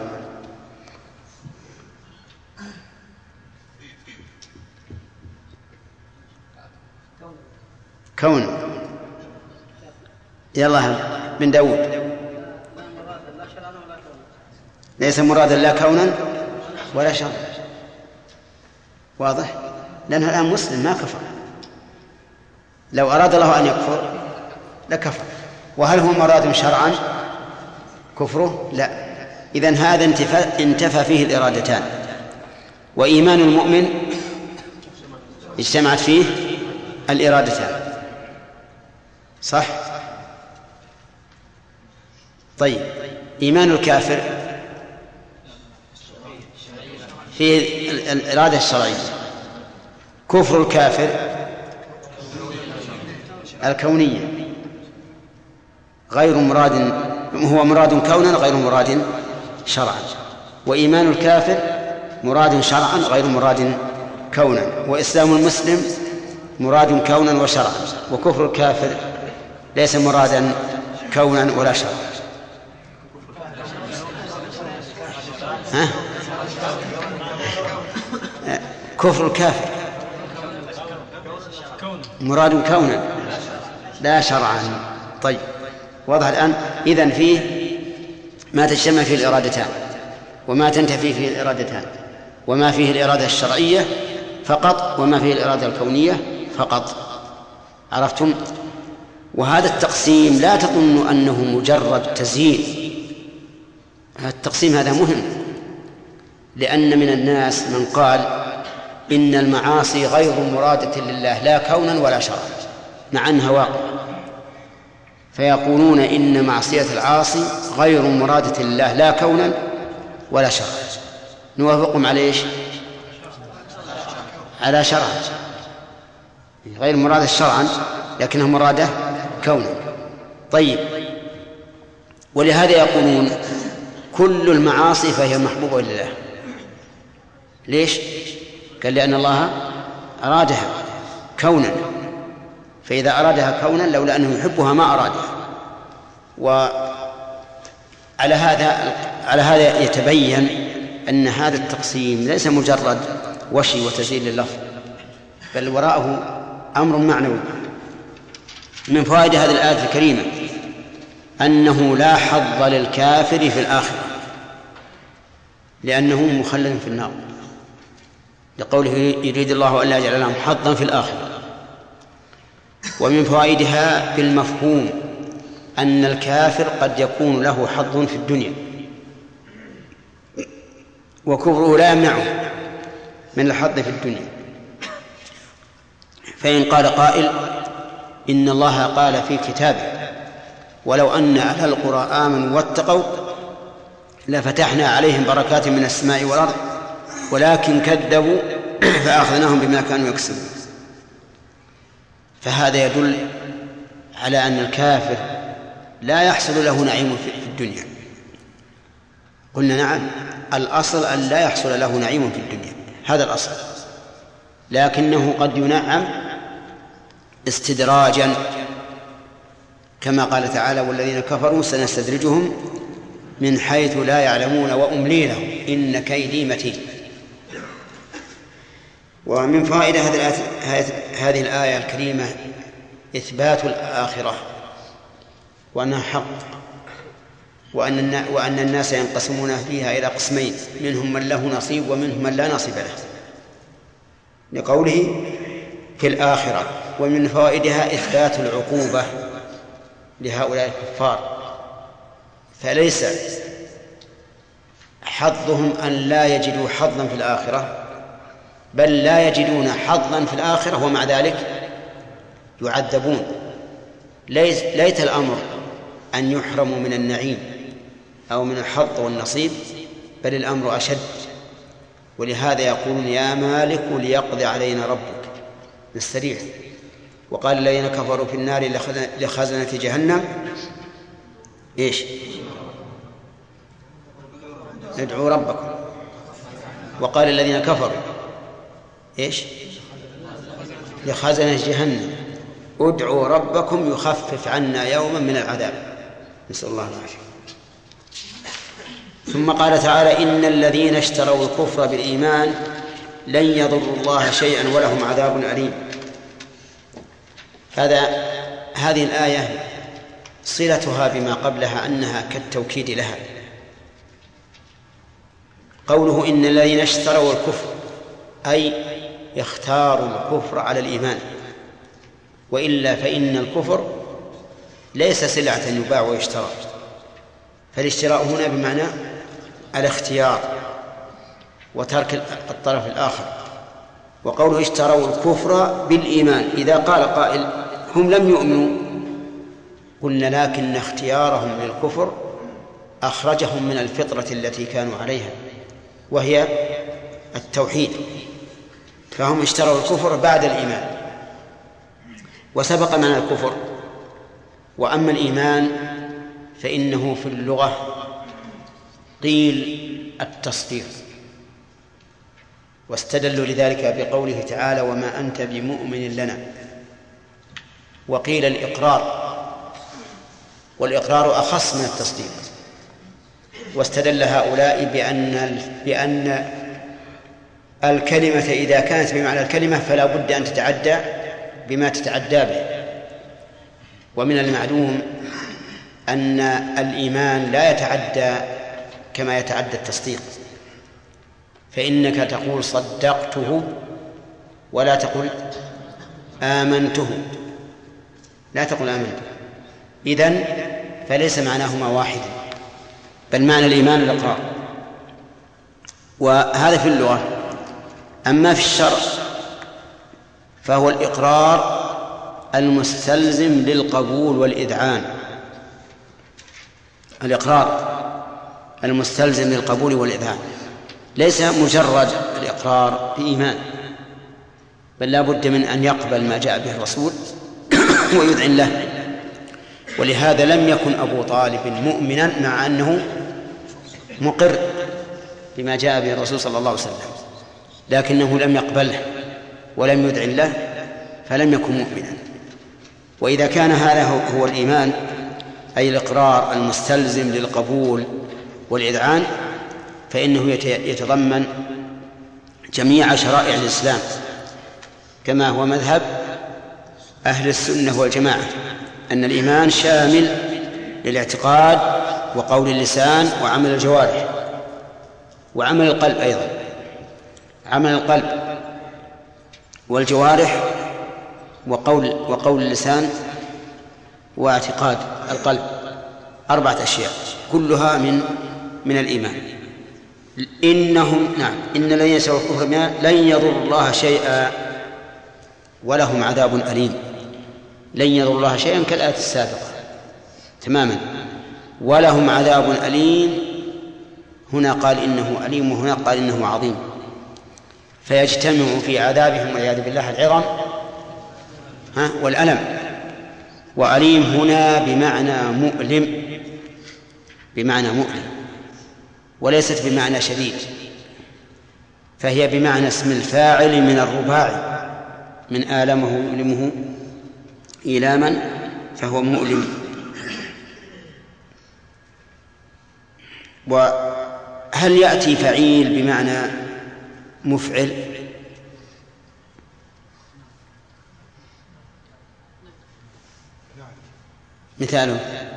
كون. يلا بن داود. ليس مرادا لا كونا ولا شرعا واضح؟ لأنه الآن مسلم ما كفر. لو أراد الله أن يكفر لكفر. وهل هو مراد شرعا؟ كفره؟ لا. إذا هذا انتفى, انتفى فيه الإرادتان. وإيمان المؤمن اجتمعت فيه الإرادتان. صح؟ طيب. إيمان الكافر ال- الإرادة الشرعية. كفر الكافر الكونية. غير مراد هو مراد كونا غير مراد شرعا. وإيمان الكافر مراد شرعا غير مراد كونا. وإسلام المسلم مراد كونا وشرعا. وكفر الكافر ليس مرادا كونا ولا شرعا. ها؟ كفر الكافر. مراد كونا لا شرعا طيب. واضح الآن. إذن فيه ما تجتمع فيه الإرادتان. وما تنتفي فيه الإرادتان. وما فيه الإرادة الشرعية فقط وما فيه الإرادة الكونية فقط. عرفتم؟ وهذا التقسيم لا تظن أنه مجرد تزيين التقسيم هذا مهم. لأن من الناس من قال إن المعاصي غير مرادة لله لا كونا ولا شرعا مع أنها واقع. فيقولون إن معصية العاصي غير مرادة لله لا كونا ولا شرعا. نوافقهم على إيش؟ على شرعا. غير مرادة شرعا لكنها مرادة كونا. طيب. ولهذا يقولون كل المعاصي فهي محبوبة لله. ليش؟ قال لأن الله أرادها كونا. فإذا أرادها كونا لولا أنه يحبها ما أرادها. وعلى هذا على هذا يتبين أن هذا التقسيم ليس مجرد وشي وتزيين لللفظ بل وراءه أمر معنوي. من فوائد هذه الآية الكريمة أنه لا حظ للكافر في الآخرة لأنه مخلد في النار. لقوله يريد الله أن لا يجعل لهم حظا في الآخرة. ومن فوائدها بالمفهوم أن الكافر قد يكون له حظ في الدنيا. وكفره لا يمنعه من الحظ في الدنيا. فإن قال قائل إن الله قال في كتابه ولو أن أهل القرى آمنوا واتقوا لفتحنا عليهم بركات من السماء والأرض ولكن كذبوا فأخذناهم بما كانوا يكسبون. فهذا يدل على أن الكافر لا يحصل له نعيم في الدنيا. قلنا نعم الأصل أن لا يحصل له نعيم في الدنيا. هذا الأصل. لكنه قد ينعم استدراجا كما قال تعالى والذين كفروا سنستدرجهم من حيث لا يعلمون وأملي لهم إن كيدي متين. ومن فائدة هذه الآية الكريمة إثبات الآخرة وأنها حق وأن وأن الناس ينقسمون فيها إلى قسمين منهم من له نصيب ومنهم من لا نصيب له. لقوله في الآخرة ومن فوائدها إثبات العقوبة لهؤلاء الكفار. فليس حظهم أن لا يجدوا حظا في الآخرة بل لا يجدون حظا في الآخرة ومع ذلك يعذبون. ليس ليت الأمر أن يحرموا من النعيم أو من الحظ والنصيب بل الأمر أشد. ولهذا يقولون يا مالك ليقضي علينا ربك نستريح وقال الذين كفروا في النار لخزنة جهنم. إيش؟ ادعوا ربكم. وقال الذين كفروا إيش؟ لخزنة جهنم. ادعوا ربكم يخفف عنا يوما من العذاب. نسأل الله العافية. ثم قال تعالى إن الذين اشتروا الكفر بالإيمان لن يضروا الله شيئا ولهم عذاب أليم. هذا هذه الآية صلتها بما قبلها أنها كالتوكيد لها. قوله إن الذين اشتروا الكفر أي يختاروا الكفر على الإيمان. وإلا فإن الكفر ليس سلعة يباع ويشترى. فالاشتراء هنا بمعنى الاختيار وترك الطرف الآخر. وقوله اشتروا الكفر بالإيمان إذا قال قائل هم لم يؤمنوا قلنا لكن اختيارهم للكفر أخرجهم من الفطرة التي كانوا عليها وهي التوحيد. فهم اشتروا الكفر بعد الإيمان. وسبق معنى الكفر. وأما الإيمان فإنه في اللغة قيل التصديق. واستدلوا لذلك بقوله تعالى وما أنت بمؤمن لنا. وقيل الإقرار. والإقرار أخص من التصديق. واستدل هؤلاء بأن بأن الكلمة إذا كانت بمعنى الكلمة فلا بد أن تتعدى بما تتعدى به. ومن المعلوم أن الإيمان لا يتعدى كما يتعدى التصديق. فإنك تقول صدقته ولا تقل آمنته. لا تقل آمنته. إذن فليس معناهما واحدا بل معنى الإيمان الإقرار. وهذا في اللغة. أما في الشرع فهو الإقرار المستلزم للقبول والإذعان. الإقرار المستلزم للقبول والإذعان. ليس مجرد الإقرار بإيمان بل لا بد من أن يقبل ما جاء به الرسول ويذعن له. ولهذا لم يكن أبو طالب مؤمنا مع أنه مقر بما جاء به الرسول صلى الله عليه وسلم. لكنه لم يقبله ولم يذعن له فلم يكن مؤمنا. وإذا كان هذا هو الإيمان أي الإقرار المستلزم للقبول والإذعان فإنه يتضمن جميع شرائع الإسلام كما هو مذهب أهل السنة والجماعة أن الإيمان شامل للاعتقاد وقول اللسان وعمل الجوارح وعمل القلب أيضا. عمل القلب والجوارح وقول وقول اللسان واعتقاد القلب. أربعة أشياء كلها من من الإيمان. إنهم نعم إن الذين يسعوا الكفر لن يضر الله شيئا ولهم عذاب أليم. لن يضر الله شيئا كالآية السابقة تماما. ولهم عذاب أليم. هنا قال إنه أليم وهنا قال إنه عظيم. فيجتمع في عذابهم والعياذ بالله العظم ها والألم. وأليم هنا بمعنى مؤلم بمعنى مؤلم وليست بمعنى شديد. فهي بمعنى اسم الفاعل من الرباعي من آلمه يؤلمه إيلاما فهو مؤلم. وهل يأتي فعيل بمعنى مفعل. مثاله.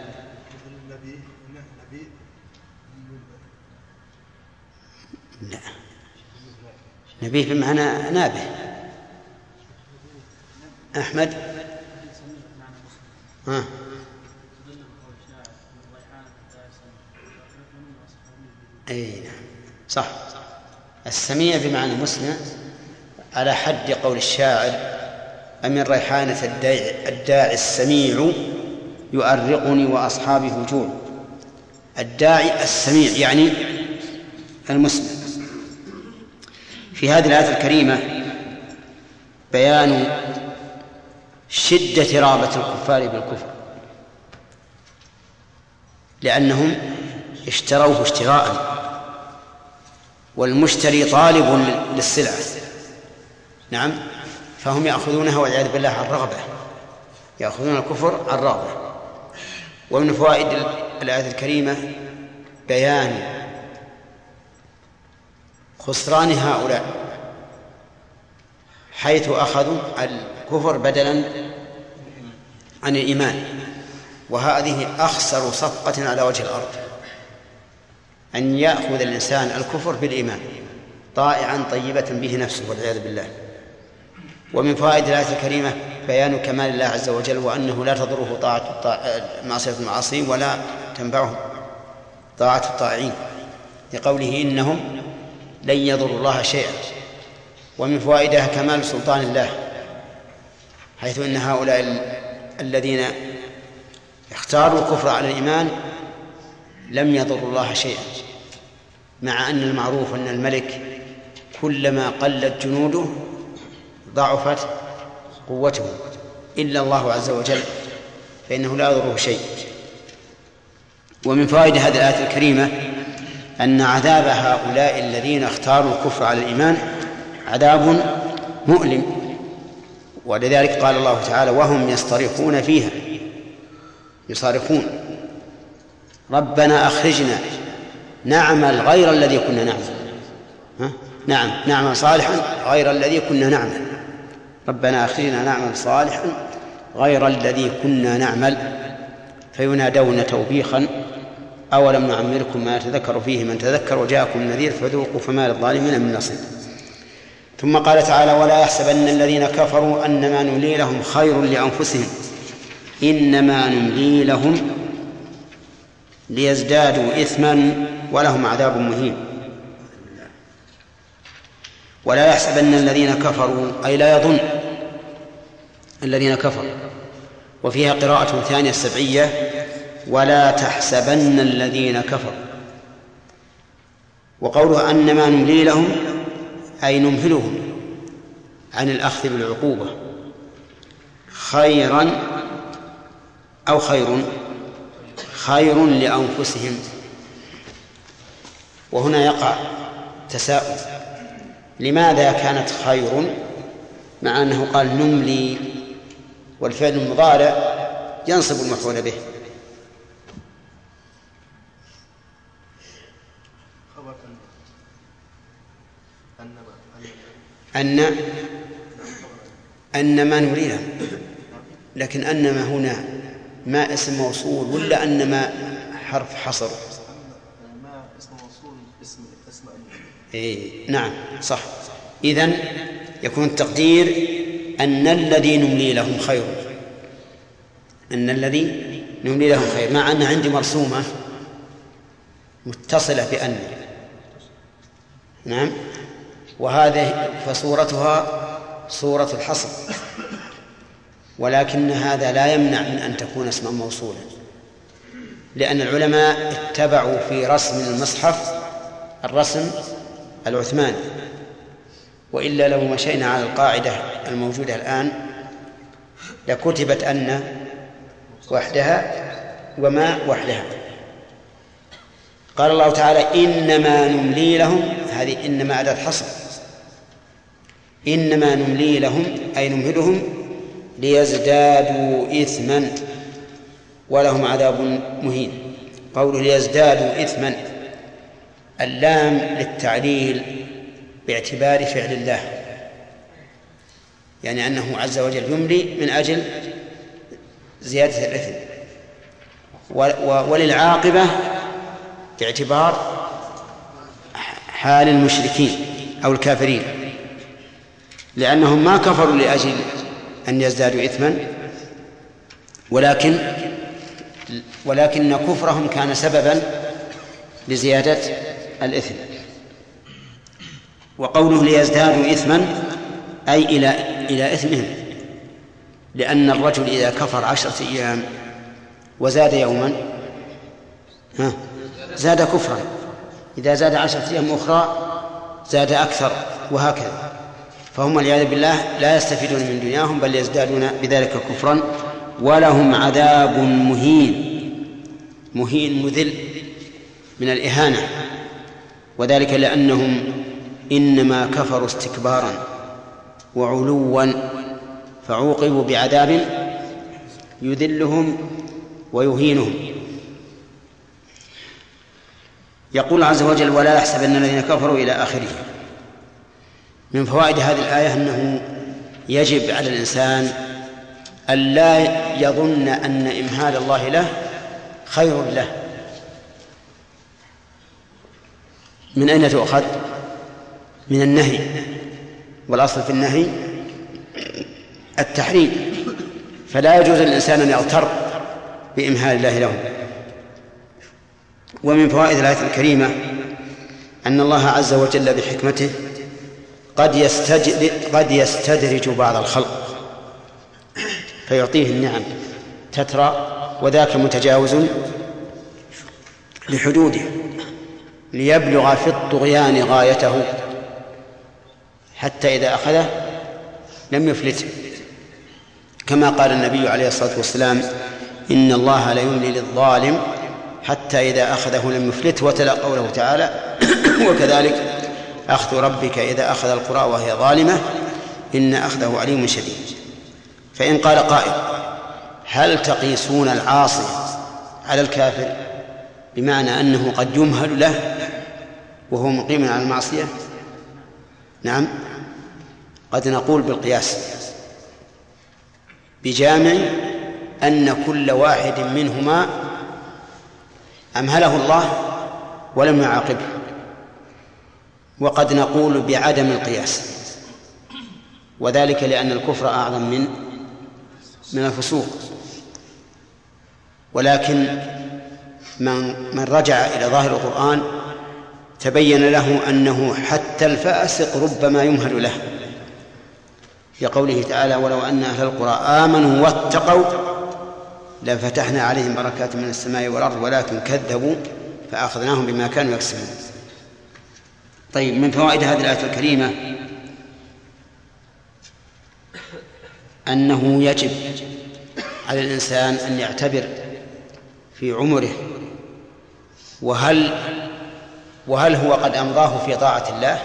لا. نبيه بمعنى نابه. أحمد. ها. أي نعم. صح. السميع بمعنى مسمع على حد قول الشاعر أمن ريحانة الداعي, السميع يؤرقني وأصحابي هجوع الداعي السميع يعني المسلم في هذه الآية الكريمة بيان شدة رابة الكفار بالكفر لأنهم اشتروه اشتراء والمشتري طالب للسلعة. نعم. فهم يأخذونها والعياذ بالله عن رغبة يأخذون الكفر عن رغبة ومن فوائد الآية الكريمة بيان خسران هؤلاء حيث أخذوا الكفر بدلا عن الإيمان. وهذه أخسر صفقة على وجه الأرض. أن يأخذ الإنسان الكفر بالإيمان طائعا طيبة به نفسه والعياذ بالله. ومن فوائد الآية الكريمة بيان كمال الله عز وجل وأنه لا تضره طاعة معصية المعاصي ولا تنفعه طاعة الطائعين لقوله إنهم لن يضروا الله شيئا. ومن فوائدها كمال سلطان الله حيث إن هؤلاء الذين اختاروا الكفر على الإيمان لم يضروا الله شيئا مع أن المعروف أن الملك كلما قلت جنوده ضعفت قوته إلا الله عز وجل فإنه لا يضره شيء. ومن فوائد هذه الآية الكريمة أن عذاب هؤلاء الذين اختاروا الكفر على الإيمان عذاب مؤلم. ولذلك قال الله تعالى وهم يصطرخون فيها يصارخون ربنا أخرجنا. نعمل غير الذي كنا نعمل. ها؟ نعم. نعمل صالحا غير الذي كنا نعمل. ربنا أخرجنا نعمل صالحا غير الذي كنا نعمل. فينادون توبيخا. أولم نعمركم ما يتذكر فيه من تذكر وجاءكم النذير فذوقوا فما للظالمين من نصير ثم قال تعالى ولا يحسبن الذين كفروا أنما نملي لهم خير لأنفسهم. إنما نملي لهم ليزدادوا إثما ولهم عذاب مهين. ولا يحسبن الذين كفروا أي لا يظن الذين كفروا. وفيها قراءة ثانية السبعية ولا تحسبن الذين كفروا. وقوله أنما نملي لهم أي نمهلهم عن الأخذ بالعقوبة خيرا أو خير. خير لأنفسهم. وهنا يقع تساؤل. لماذا كانت خير؟ مع أنه قال نملي والفعل المضارع ينصب المفعول به. أن أن ما نريده. لكن أن ما هنا ما اسم موصول ولا أن ما حرف حصر؟ ما اسم موصول اسم اسم نعم صح. إذن يكون التقدير أن الذي نملي لهم خير. أن الذي نملي لهم خير. مع أن عندي مرسومة متصلة بأن. نعم. وهذه فصورتها صورة الحصر. ولكن هذا لا يمنع من أن تكون اسما موصولا. لأن العلماء اتبعوا في رسم المصحف الرسم العثماني. وإلا لو مشينا على القاعدة الموجودة الآن لكتبت أن وحدها وما وحدها. قال الله تعالى إنما نملي لهم هذه إنما أداة حصر إنما نملي لهم أي نمهلهم ليزدادوا إثما ولهم عذاب مهين. قوله ليزدادوا إثما اللام للتعليل باعتبار فعل الله. يعني أنه عز وجل يملي من أجل زيادة الإثم. وللعاقبة باعتبار حال المشركين أو الكافرين. لأنهم ما كفروا لأجل أن يزدادوا إثما. ولكن ولكن كفرهم كان سببا لزيادة الإثم. وقوله ليزدادوا إثما أي إلى إلى إثمهم. لأن الرجل إذا كفر عشرة أيام وزاد يوما ها زاد كفرا. إذا زاد عشرة أيام أخرى زاد أكثر وهكذا. فهم والعياذ بالله لا يستفيدون من دنياهم بل يزدادون بذلك كفرا ولهم عذاب مهين مهين مذل من الإهانة وذلك لأنهم إنما كفروا استكبارا وعلوا فعوقبوا بعذاب يذلهم ويهينهم. يقول عز وجل ولا يحسبن الذين كفروا إلى آخره. من فوائد هذه الآية أنه يجب على الإنسان أن لا يظن أن إمهال الله له خير له. من أين تؤخذ؟ من النهي. والأصل في النهي التحريم. فلا يجوز للإنسان أن يغتر بإمهال الله له. ومن فوائد الآية الكريمة أن الله عز وجل بحكمته قد يستدرج, قد يستدرج بعض الخلق فيعطيه النعم تترى وذاك متجاوز لحدوده ليبلغ في الطغيان غايته حتى إذا أخذه لم يفلته. كما قال النبي عليه الصلاة والسلام إن الله لا يملي للظالم حتى إذا أخذه لم يفلته وتلا قوله تعالى وكذلك أخذ ربك إذا أخذ القرى وهي ظالمة إن أخذه عليم شديد. فإن قال قائل هل تقيسون العاصي على الكافر بمعنى أنه قد يمهل له وهو مقيم على المعصية؟ نعم. قد نقول بالقياس بجامع أن كل واحد منهما أمهله الله ولم يعاقبه. وقد نقول بعدم القياس. وذلك لأن الكفر أعظم من من الفسوق. ولكن من من رجع إلى ظاهر القرآن تبين له أنه حتى الفاسق ربما يمهل له. لقوله تعالى ولو أن أهل القرى آمنوا واتقوا لفتحنا عليهم بركات من السماء والأرض ولكن كذبوا فأخذناهم بما كانوا يكسبون. طيب من فوائد هذه الآية الكريمة؟ أنه يجب على الإنسان أن يعتبر في عمره وهل وهل هو قد أمضاه في طاعة الله؟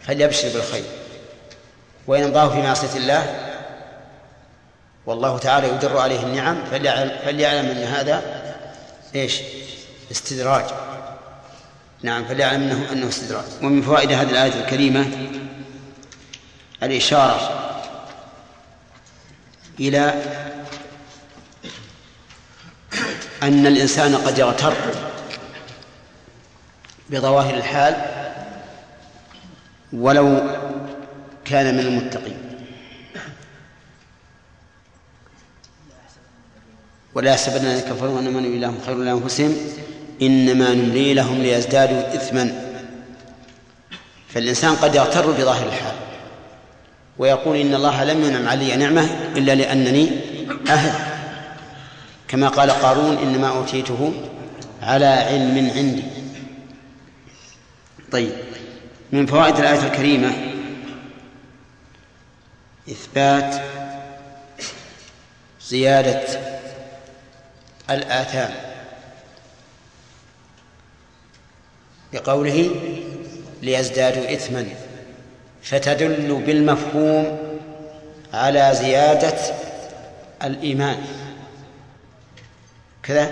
فليبشر بالخير. وإن أمضاه في معصية الله والله تعالى يدر عليه النعم فليعلم, أن هذا إيش؟ استدراج. نعم فليعلم أنه أنه استدراج. ومن فوائد هذه الآية الكريمة الإشارة إلى أن الإنسان قد يغتر بظواهر الحال ولو كان من المتقين. ولا يحسبن الذين كفروا نملي لهم خير لأنفسهم. إنما نملي لهم ليزدادوا اثما. فالإنسان قد يغتر بظاهر الحال ويقول إن الله لم ينعم علي نعمة إلا لأنني أهل. كما قال قارون إنما أوتيته على علم عندي. طيب من فوائد الآية الكريمة إثبات زيادة الآثام. بقوله ليزدادوا إثما فتدل بالمفهوم على زيادة الإيمان. كذا؟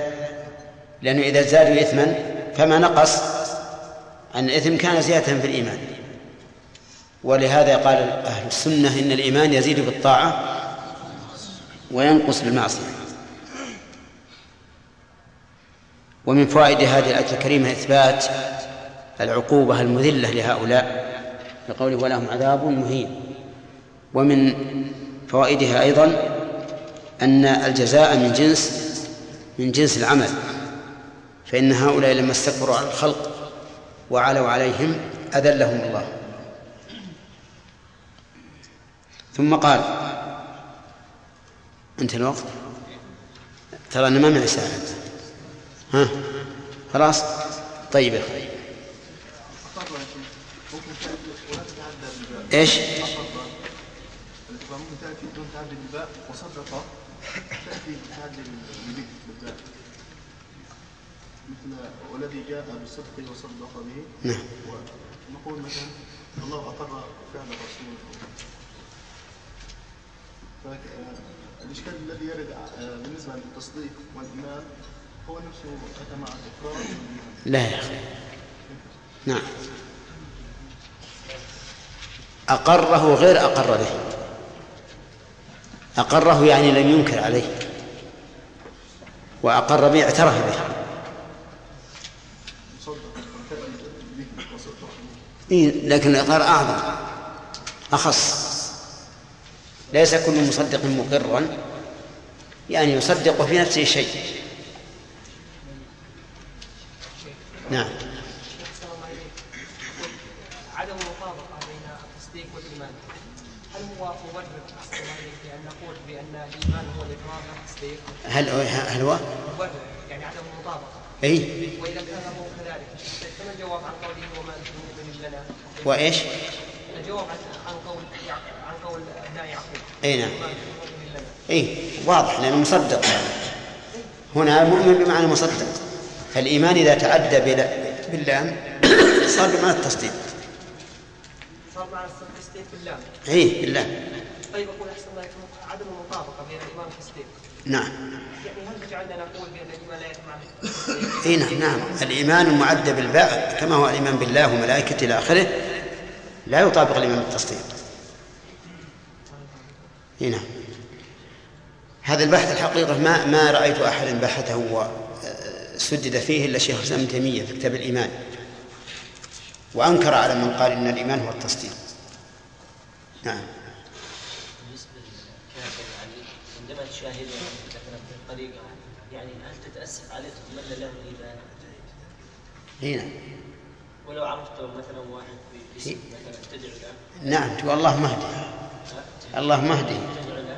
لأنه إذا زادوا إثما فما نقص؟ عن الإثم كان زيادة في الإيمان. ولهذا قال أهل السنة إن الإيمان يزيد بالطاعة وينقص بالمعصية. ومن فوائد هذه الآية الكريمة إثبات العقوبة المذلة لهؤلاء بقوله ولهم عذاب مهين. ومن فوائدها أيضا أن الجزاء من جنس من جنس العمل فإن هؤلاء لما استكبروا على الخلق وعلوا عليهم أذلهم الله. ثم قال انت الوقت؟ ترى أنا ما معي ساعة. ها؟ خلاص؟ طيب يا أخي إيش؟ ممكن تاتي بدون تعدي بالباء وصدق تاتي تعدي بالباء مثل والذي جاء بالصدق وصدق به نعم. ونقول مثلا الله اقر فعل الرسول فالاشكال الذي يرد بالنسبة للتصديق والايمان هو نفسه أتى مع الإقرار لا يا أخي. نعم. أقره غير أقر به. أقره يعني لم ينكر عليه. وأقر به. اعترف به لكن الإقرار أعظم. أخص. ليس كل مصدق مقرا يعني يصدق في نفسه شيء. نعم. المطابقة بين التصديق والإيمان هل هو مبرر بأن نقول بأن الإيمان هو الإقرار والتصديق؟ هل هل هو؟ مبرر يعني عدم المطابقة أي وإذا كان هو كذلك فما الجواب عن قوله وما أنتم مؤمن لنا؟ وإيش؟ الجواب عن قول عن قول ابناء يعقوب أي نعم أي واضح لأنه مصدق هنا مؤمن بمعنى مصدق فالإيمان إذا تعدى باللام صار بمعنى التصديق صار مع التصديق بالله إيه بالله. طيب أقول أحسن الله يكون عدم المطابقة بين الايمان والتصديق نعم. يعني هل تجعلنا نقول بأن الايمان لا يتم اي نعم نعم. الإيمان المعدى بالباء كما هو الإيمان بالله وملائكته إلى آخره. لا يطابق الإيمان بالتصديق. اي نعم. هذا البحث الحقيقة ما ما رأيت أحدا بحثه وسدد فيه إلا شيخ الاسلام ابن تيمية في كتاب الإيمان. وأنكر على من قال إن الإيمان هو التصديق نعم. بالنسبة للكافر يعني عندما تشاهده مثلا في الطريقة يعني هل تتأسف عليه تتمنى له الإيمان؟ اي نعم ولو عرفت مثلا واحد باسم مثلا تدعو له؟ نعم. تقول اللهم اهدي اللهم اهدي له؟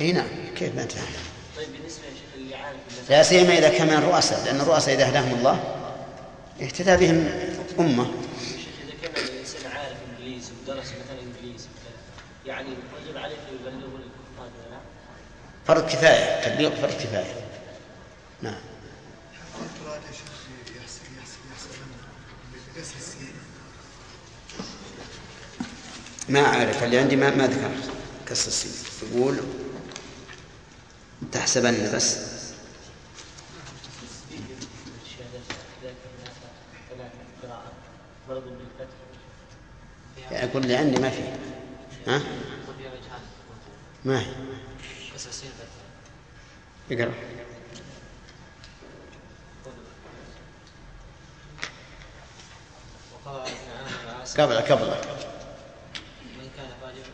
اي نعم. كيف ما تعلم طيب شيخ اللي عارف لا سيما إذا كان من الرؤساء لأن الرؤساء إذا هداهم الله اهتدى بهم أمة شيخ إذا كان الإنسان عارف إنجليزي ودرس مثلا إنجليزي مثلا يعني عليه يبلغه؟ فرض كفاية تبليغ فرض كفاية. نعم. ما أعرف اللي عندي ما ما ذكرت. كسر السين. يقول تحسبن بس. يعني يقول اللي عندي ما في. ها؟ ما هي؟ كسر السين فتح اقرأ. وقال ابن عامر عاصم قبل قبل من كان فاجرا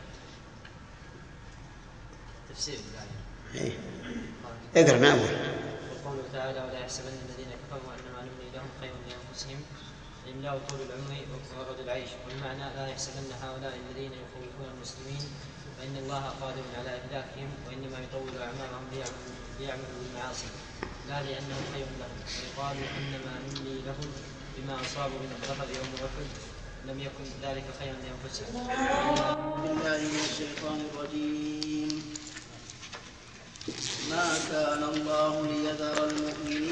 تفسير إيه. اقرأ ما أقول وقوله تعالى ولا يحسبن الذين كفروا انما نملي لهم خير لانفسهم الاملاء طول العمر وغرض العيش. والمعنى لا يحسبن هؤلاء الذين يخوفون المسلمين فإن الله قادر على إهلاكهم وإنما يطول أعمارهم ليعملوا بالمعاصي. لا لأنه خير لهم. ويقال إنما نملي لهم بما أصابوا من الرفض يوم أحد. لم يكن ذلك خيرا لأنفسهم. بالله من الشيطان الرجيم. ما كان الله ليذر المؤمنين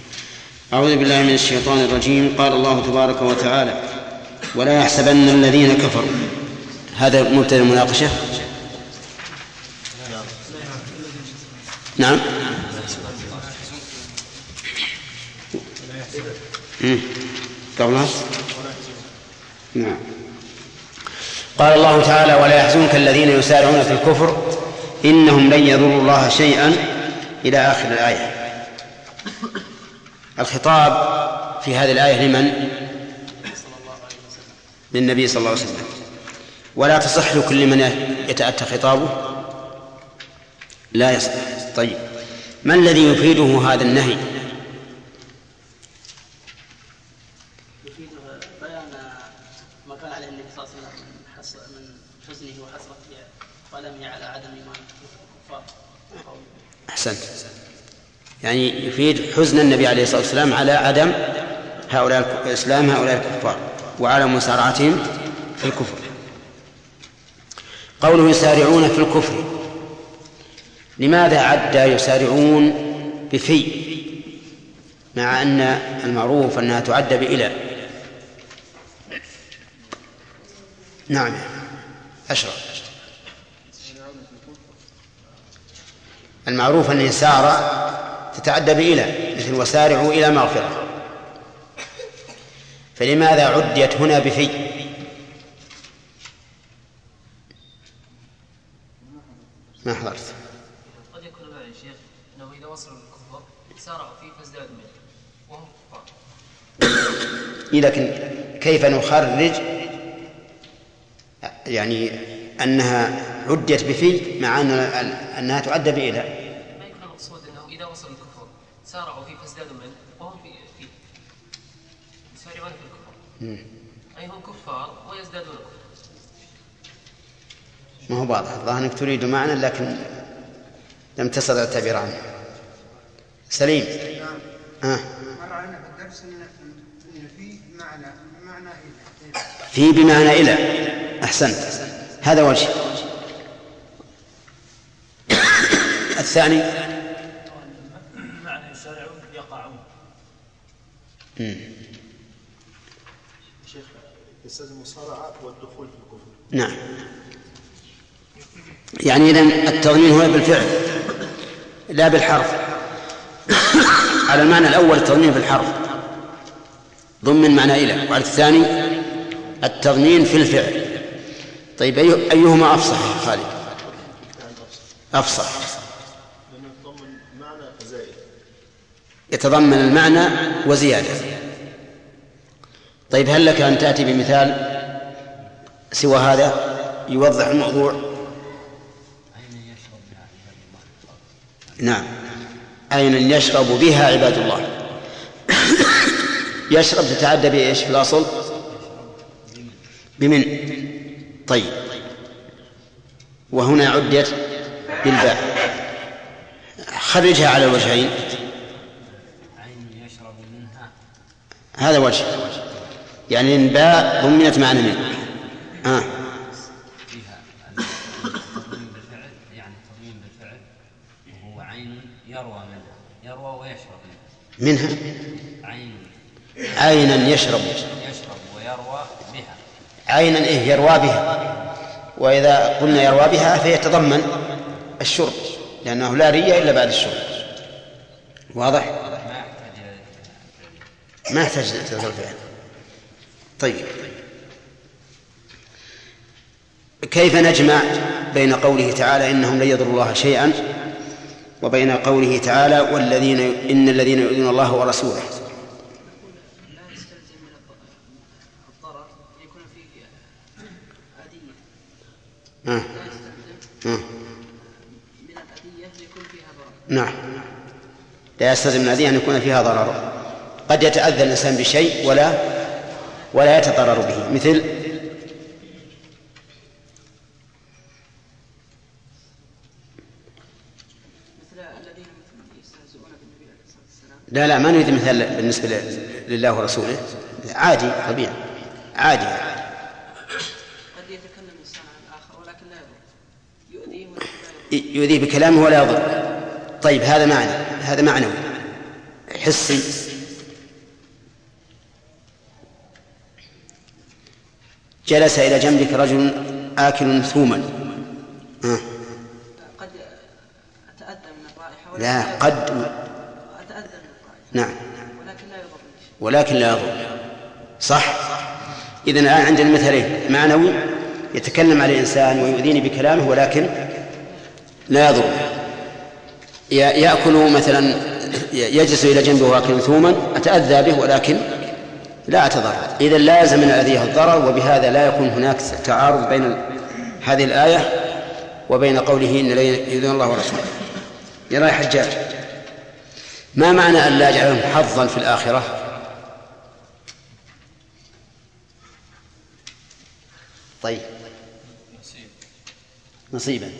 أعوذ بالله من الشيطان الرجيم. قال الله تبارك وتعالى ولا يحسبن الذين كفروا. هذا مبتدأ المناقشة نعم. قبلها نعم. قال الله تعالى ولا يحزنك الذين يسارعون في الكفر. إنهم لن يضروا الله شيئا. إلى آخر الآية. الخطاب في هذه الآية لمن؟ للنبي صلى الله عليه وسلم. ولا تصح لكل من يتأتى خطابه؟ لا يصح. طيب. ما الذي يفيده هذا النهي؟ يفيد بيان ما كان عليه النبي صلى الله عليه وسلم من حس- من حزنه وحسرته وألمه على عدم إيمان الكفار أحسنت. يعني يفيد حزن النبي عليه الصلاة والسلام على عدم هؤلاء إسلام هؤلاء الكفار وعلى مسارعتهم في الكفر. قوله يسارعون في الكفر. لماذا عد يسارعون بفي؟ مع أن المعروف أنها تعد بإلى. نعم. أشرف. المعروف أن سار تتعدى بإلى مثل وسارعوا إلى مغفرة. فلماذا عديت هنا بفي؟ ما حضرت. قد يكون معي يا شيخ أنه إذا وصلوا للكفر سارعوا فيه فازدادوا منه وهم كفار. لكن كيف نخرج؟ يعني أنها عدت بفي مع أن أنها تعد بإلى ما يكون المقصود انه اذا وصلوا الكفر سارعوا فيه فازدادوا منه وهم في فيه يسارعون في اي هم كفار ويزدادون كفر ما هو واضح الظاهر أنك تريد معنى لكن لم تستطع التعبير عنه. سليم. آه. مر علينا في الدرس ان إن في معنى معنى إلى. في بمعنى إلى. أحسنت. هذا وجه الثاني. معنى يسارعون يقعون. يستلزم المصارعة والدخول في الكفر. نعم. يعني إذن التضمين هنا بالفعل لا بالحرف. على المعنى الأول التضمين بالحرف ضمن معنى إلى. وعلى الثاني التضمين في الفعل. طيب أي- أيهما أفصح يا خالد؟ أفصح. يتضمن المعنى وزيادة. طيب هل لك أن تأتي بمثال سوى هذا يوضح الموضوع؟ نعم. أين يشرب بها عباد الله؟ يشرب تتعدى بإيش؟ في الأصل بمن؟ طيب. وهنا عدت بالباء. خرجها على الوجهين. هذا وجه. يعني إن باء ضمنت معنى من آه. فيها التضمين بالفعل يعني التضمين بالفعل وهو عين يروى منها. يروى ويشرب منها. منها؟ عين. عينا يشرب. يشرب ويروى بها. عينا إيه؟ يروى بها. وإذا قلنا يروى بها فيتضمن الشرب لأنه لا ري إلا بعد الشرب. واضح؟ ما يحتاج ما يحتاج الفعل. طيب. كيف نجمع بين قوله تعالى إنهم لن يضروا الله شيئا وبين قوله تعالى والذين إن الذين يؤذون الله ورسوله؟ الأذية نعم. لا يستلزم من هذه أن يكون فيها ضرر. قد يتأذى الإنسان بشيء ولا ولا يتضرر به. مثل لا لا ما نريد مثال بالنسبة لله ورسوله. عادي طبيعي عادي. قد يتكلم الإنسان عن الآخر ولكن لا يؤذيه يؤذيه بكلامه ولا يضر. طيب هذا معنى هذا معنوي حسي جلس إلى جنبك رجل آكل ثوما. آه. قد أتأذى من الرائحة لا. قد أتأذى من الرائحة. نعم. ولكن لا يضر. ولكن لا يضر. صح. إذا الآن عندنا مثلين معنوي يتكلم على الإنسان ويؤذيني بكلامه ولكن لا يضر. يأكل مثلا يجلس إلى جنبه واكل ثوما أتأذى به ولكن لا أتضرر إذا لازم من أذيه الضرر وبهذا لا يكون هناك تعارض بين هذه الآية وبين قوله إن لا يؤذون الله ورسوله. يا حجاج ما معنى أن لا يجعلهم حظا في الآخرة؟ طيب. نصيبا.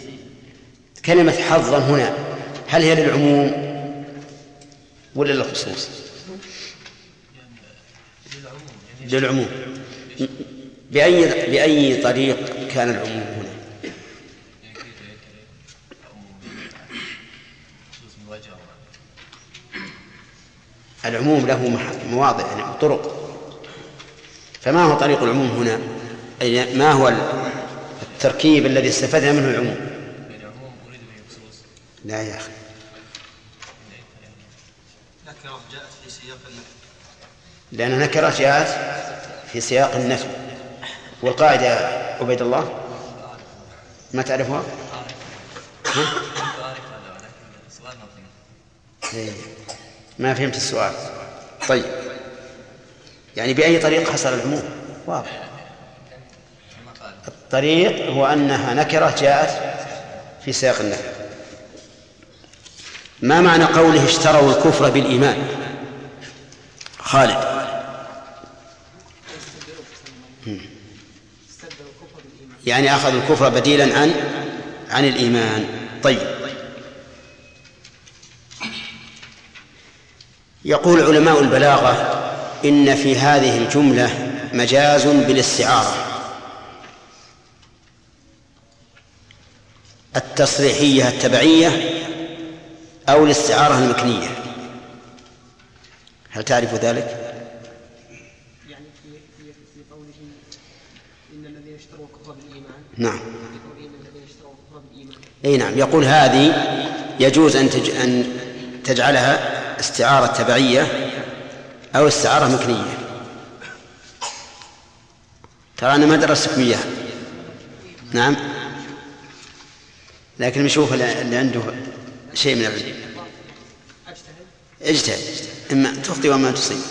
كلمة حظا هنا هل هي للعموم ولا للخصوص؟ للعموم بأي بأي طريق كان العموم هنا؟ العموم له مواضع يعني طرق فما هو طريق العموم هنا؟ أي ما هو التركيب الذي استفدنا منه العموم؟ لا يا أخي لكن جاءت في سياق لأن نكرة جاءت في سياق النفي. والقاعدة عبيد الله ما تعرفها؟ ها؟ ما فهمت السؤال. طيب. يعني بأي طريق حصل العموم؟ واضح. الطريق هو أنها نكرة جاءت في سياق النفي. ما معنى قوله اشتروا الكفر بالإيمان؟ خالد. يعني أخذوا الكفر بديلا عن عن الإيمان. طيب. يقول علماء البلاغة إن في هذه الجملة مجاز بالاستعارة. التصريحية التبعية أو الاستعارة المكنية. هل تعرف ذلك؟ يعني في في في قوله ان الذين اشتروا الكفر بالايمان نعم. إي نعم. يقول هذه يجوز أن تج... أن تجعلها استعارة تبعية أو استعارة مكنية. ترى أنا ما درست مياه نعم. لكن نشوف اللي عنده شيء من العلم. اجتهد. إما تخطئ وما تصيب.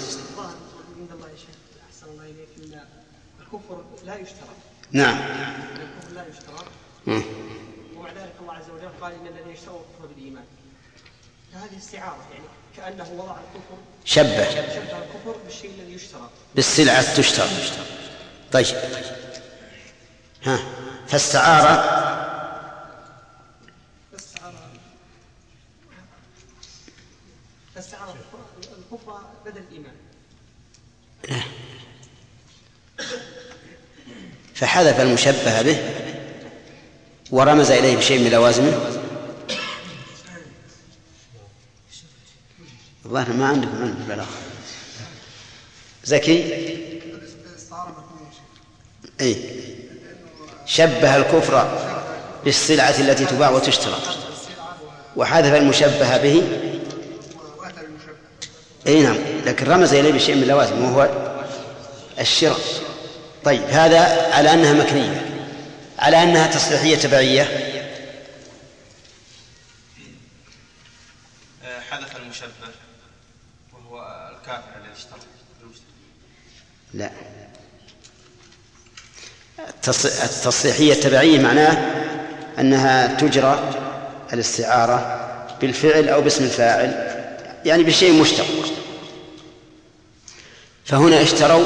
الكفر لا يشترى نعم الكفر لا يشترى مم. ومع ذلك الله عز وجل قال إن الذين الكفر بالإيمان. فهذه استعارة يعني كأنه وضع الكفر شبه. شبه الكفر بالشيء الذي يشترى. بالسلعة تشترى. طيب. ها. فاستعار فاستعارة. الكفر بدل الإيمان. فحذف المشبه به. ورمز إليه بشيء من لوازمه؟ الظاهر ما عندكم علم بالبلاغة. زكي؟ اي شبه الكفر بالسلعة التي تباع وتشترى. وحذف المشبه به؟ اي نعم. لكن رمز إليه بشيء من اللوازم وهو الشراء طيب هذا على أنها مكنية. على أنها تصريحيه تبعية. آه، حذف المشبه وهو الكافر الذي اشترى المشتري. لا. التص- التصريحيه التبعية معناه أنها تجرى الاستعارة بالفعل أو باسم الفاعل يعني بشيء مشتق. فهنا اشتروا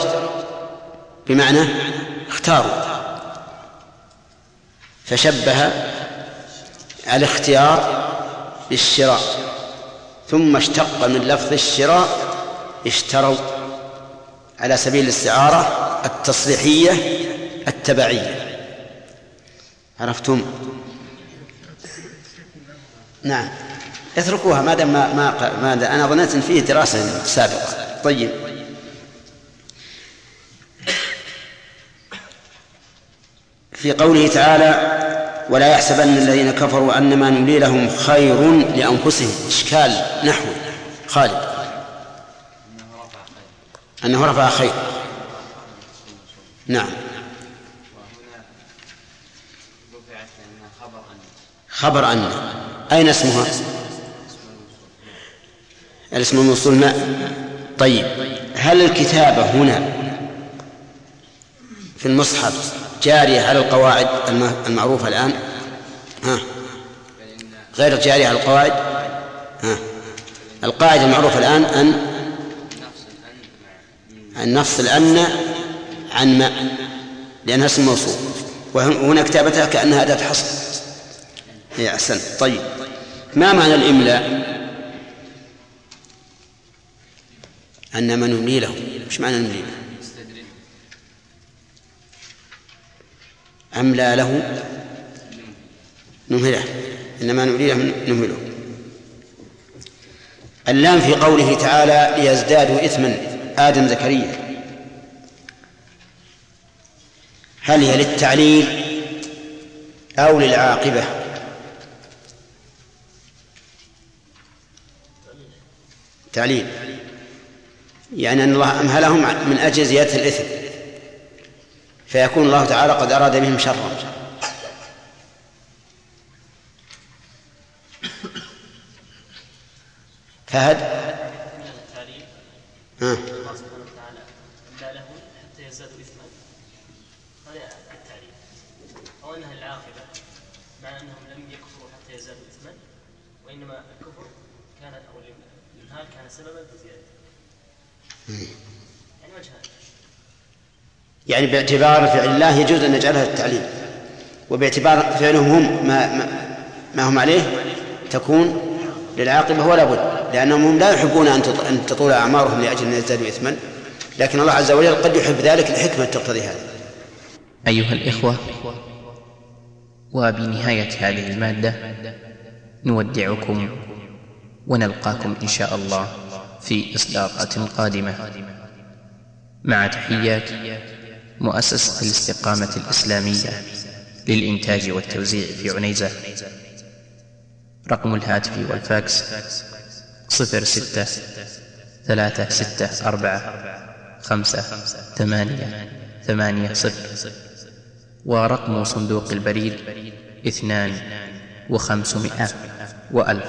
بمعنى اختاروا. فشبه الاختيار بالشراء ثم اشتق من لفظ الشراء اشتروا على سبيل الاستعارة التصريحية التبعية. عرفتم؟ نعم. اتركوها ما دام ما ما أنا ظننت إن فيه دراسة سابقة. طيب. في قوله تعالى ولا يحسبن الذين كفروا أنما نملي لهم خير لأنفسهم. إشكال نحو. خالد. أنه رفع خير. نعم. أن خبر أن. أين اسمها؟ الاسم الموصول ما؟ طيب. هل الكتابة هنا في المصحف جارية على القواعد الم- المعروفة الآن؟ ها. غير جارية على القواعد؟ ها. القاعدة المعروفة الآن أن أن نفصل أن عن ما لأنها اسم موصول. وهنا كتابتها كأنها أداة حصر. إيه أحسنت طيب. ما معنى الإملاء؟ أنما نملي له إيش معنى نملي له أملى له؟ نمهله. إنما نملي له نمهله. اللام في قوله تعالى ليزدادوا إثما آدم زكريا. هل هي للتعليل أو للعاقبة؟ تعليل. يعني أن الله أمهلهم من أجل زيادة الإثم. فيكون الله تعالى قد أراد بهم شرا. فهد؟ ها. الله سبحانه وتعالى أملى لهم حتى يزدادوا إثما هذا التعليل أو أنها العاقبة مع أنهم لم يكفروا حتى يزدادوا إثما وإنما الكفر كان أو كان سببا في زيادته وجهان يعني باعتبار فعل الله يجوز أن نجعلها التعليل وباعتبار فعلهم هم ما, ما, ما هم عليه تكون للعاقبة ولا بد لأنهم هم لا يحبون أن تطول أعمارهم لأجل أن يزدادوا إثما لكن الله عز وجل قد يحب ذلك لحكمة تقتضي هذا. أيها الإخوة وبنهاية هذه المادة نودعكم ونلقاكم إن شاء الله في إصداقات قادمة. مع تحيات مؤسسة الاستقامة الإسلامية للإنتاج والتوزيع في عنيزة. رقم الهاتف والفاكس صفر ستة ثلاثة ستة أربعة خمسة ثمانية ثمانية صفر ورقم صندوق البريد اثنان وخمسمائة وألف.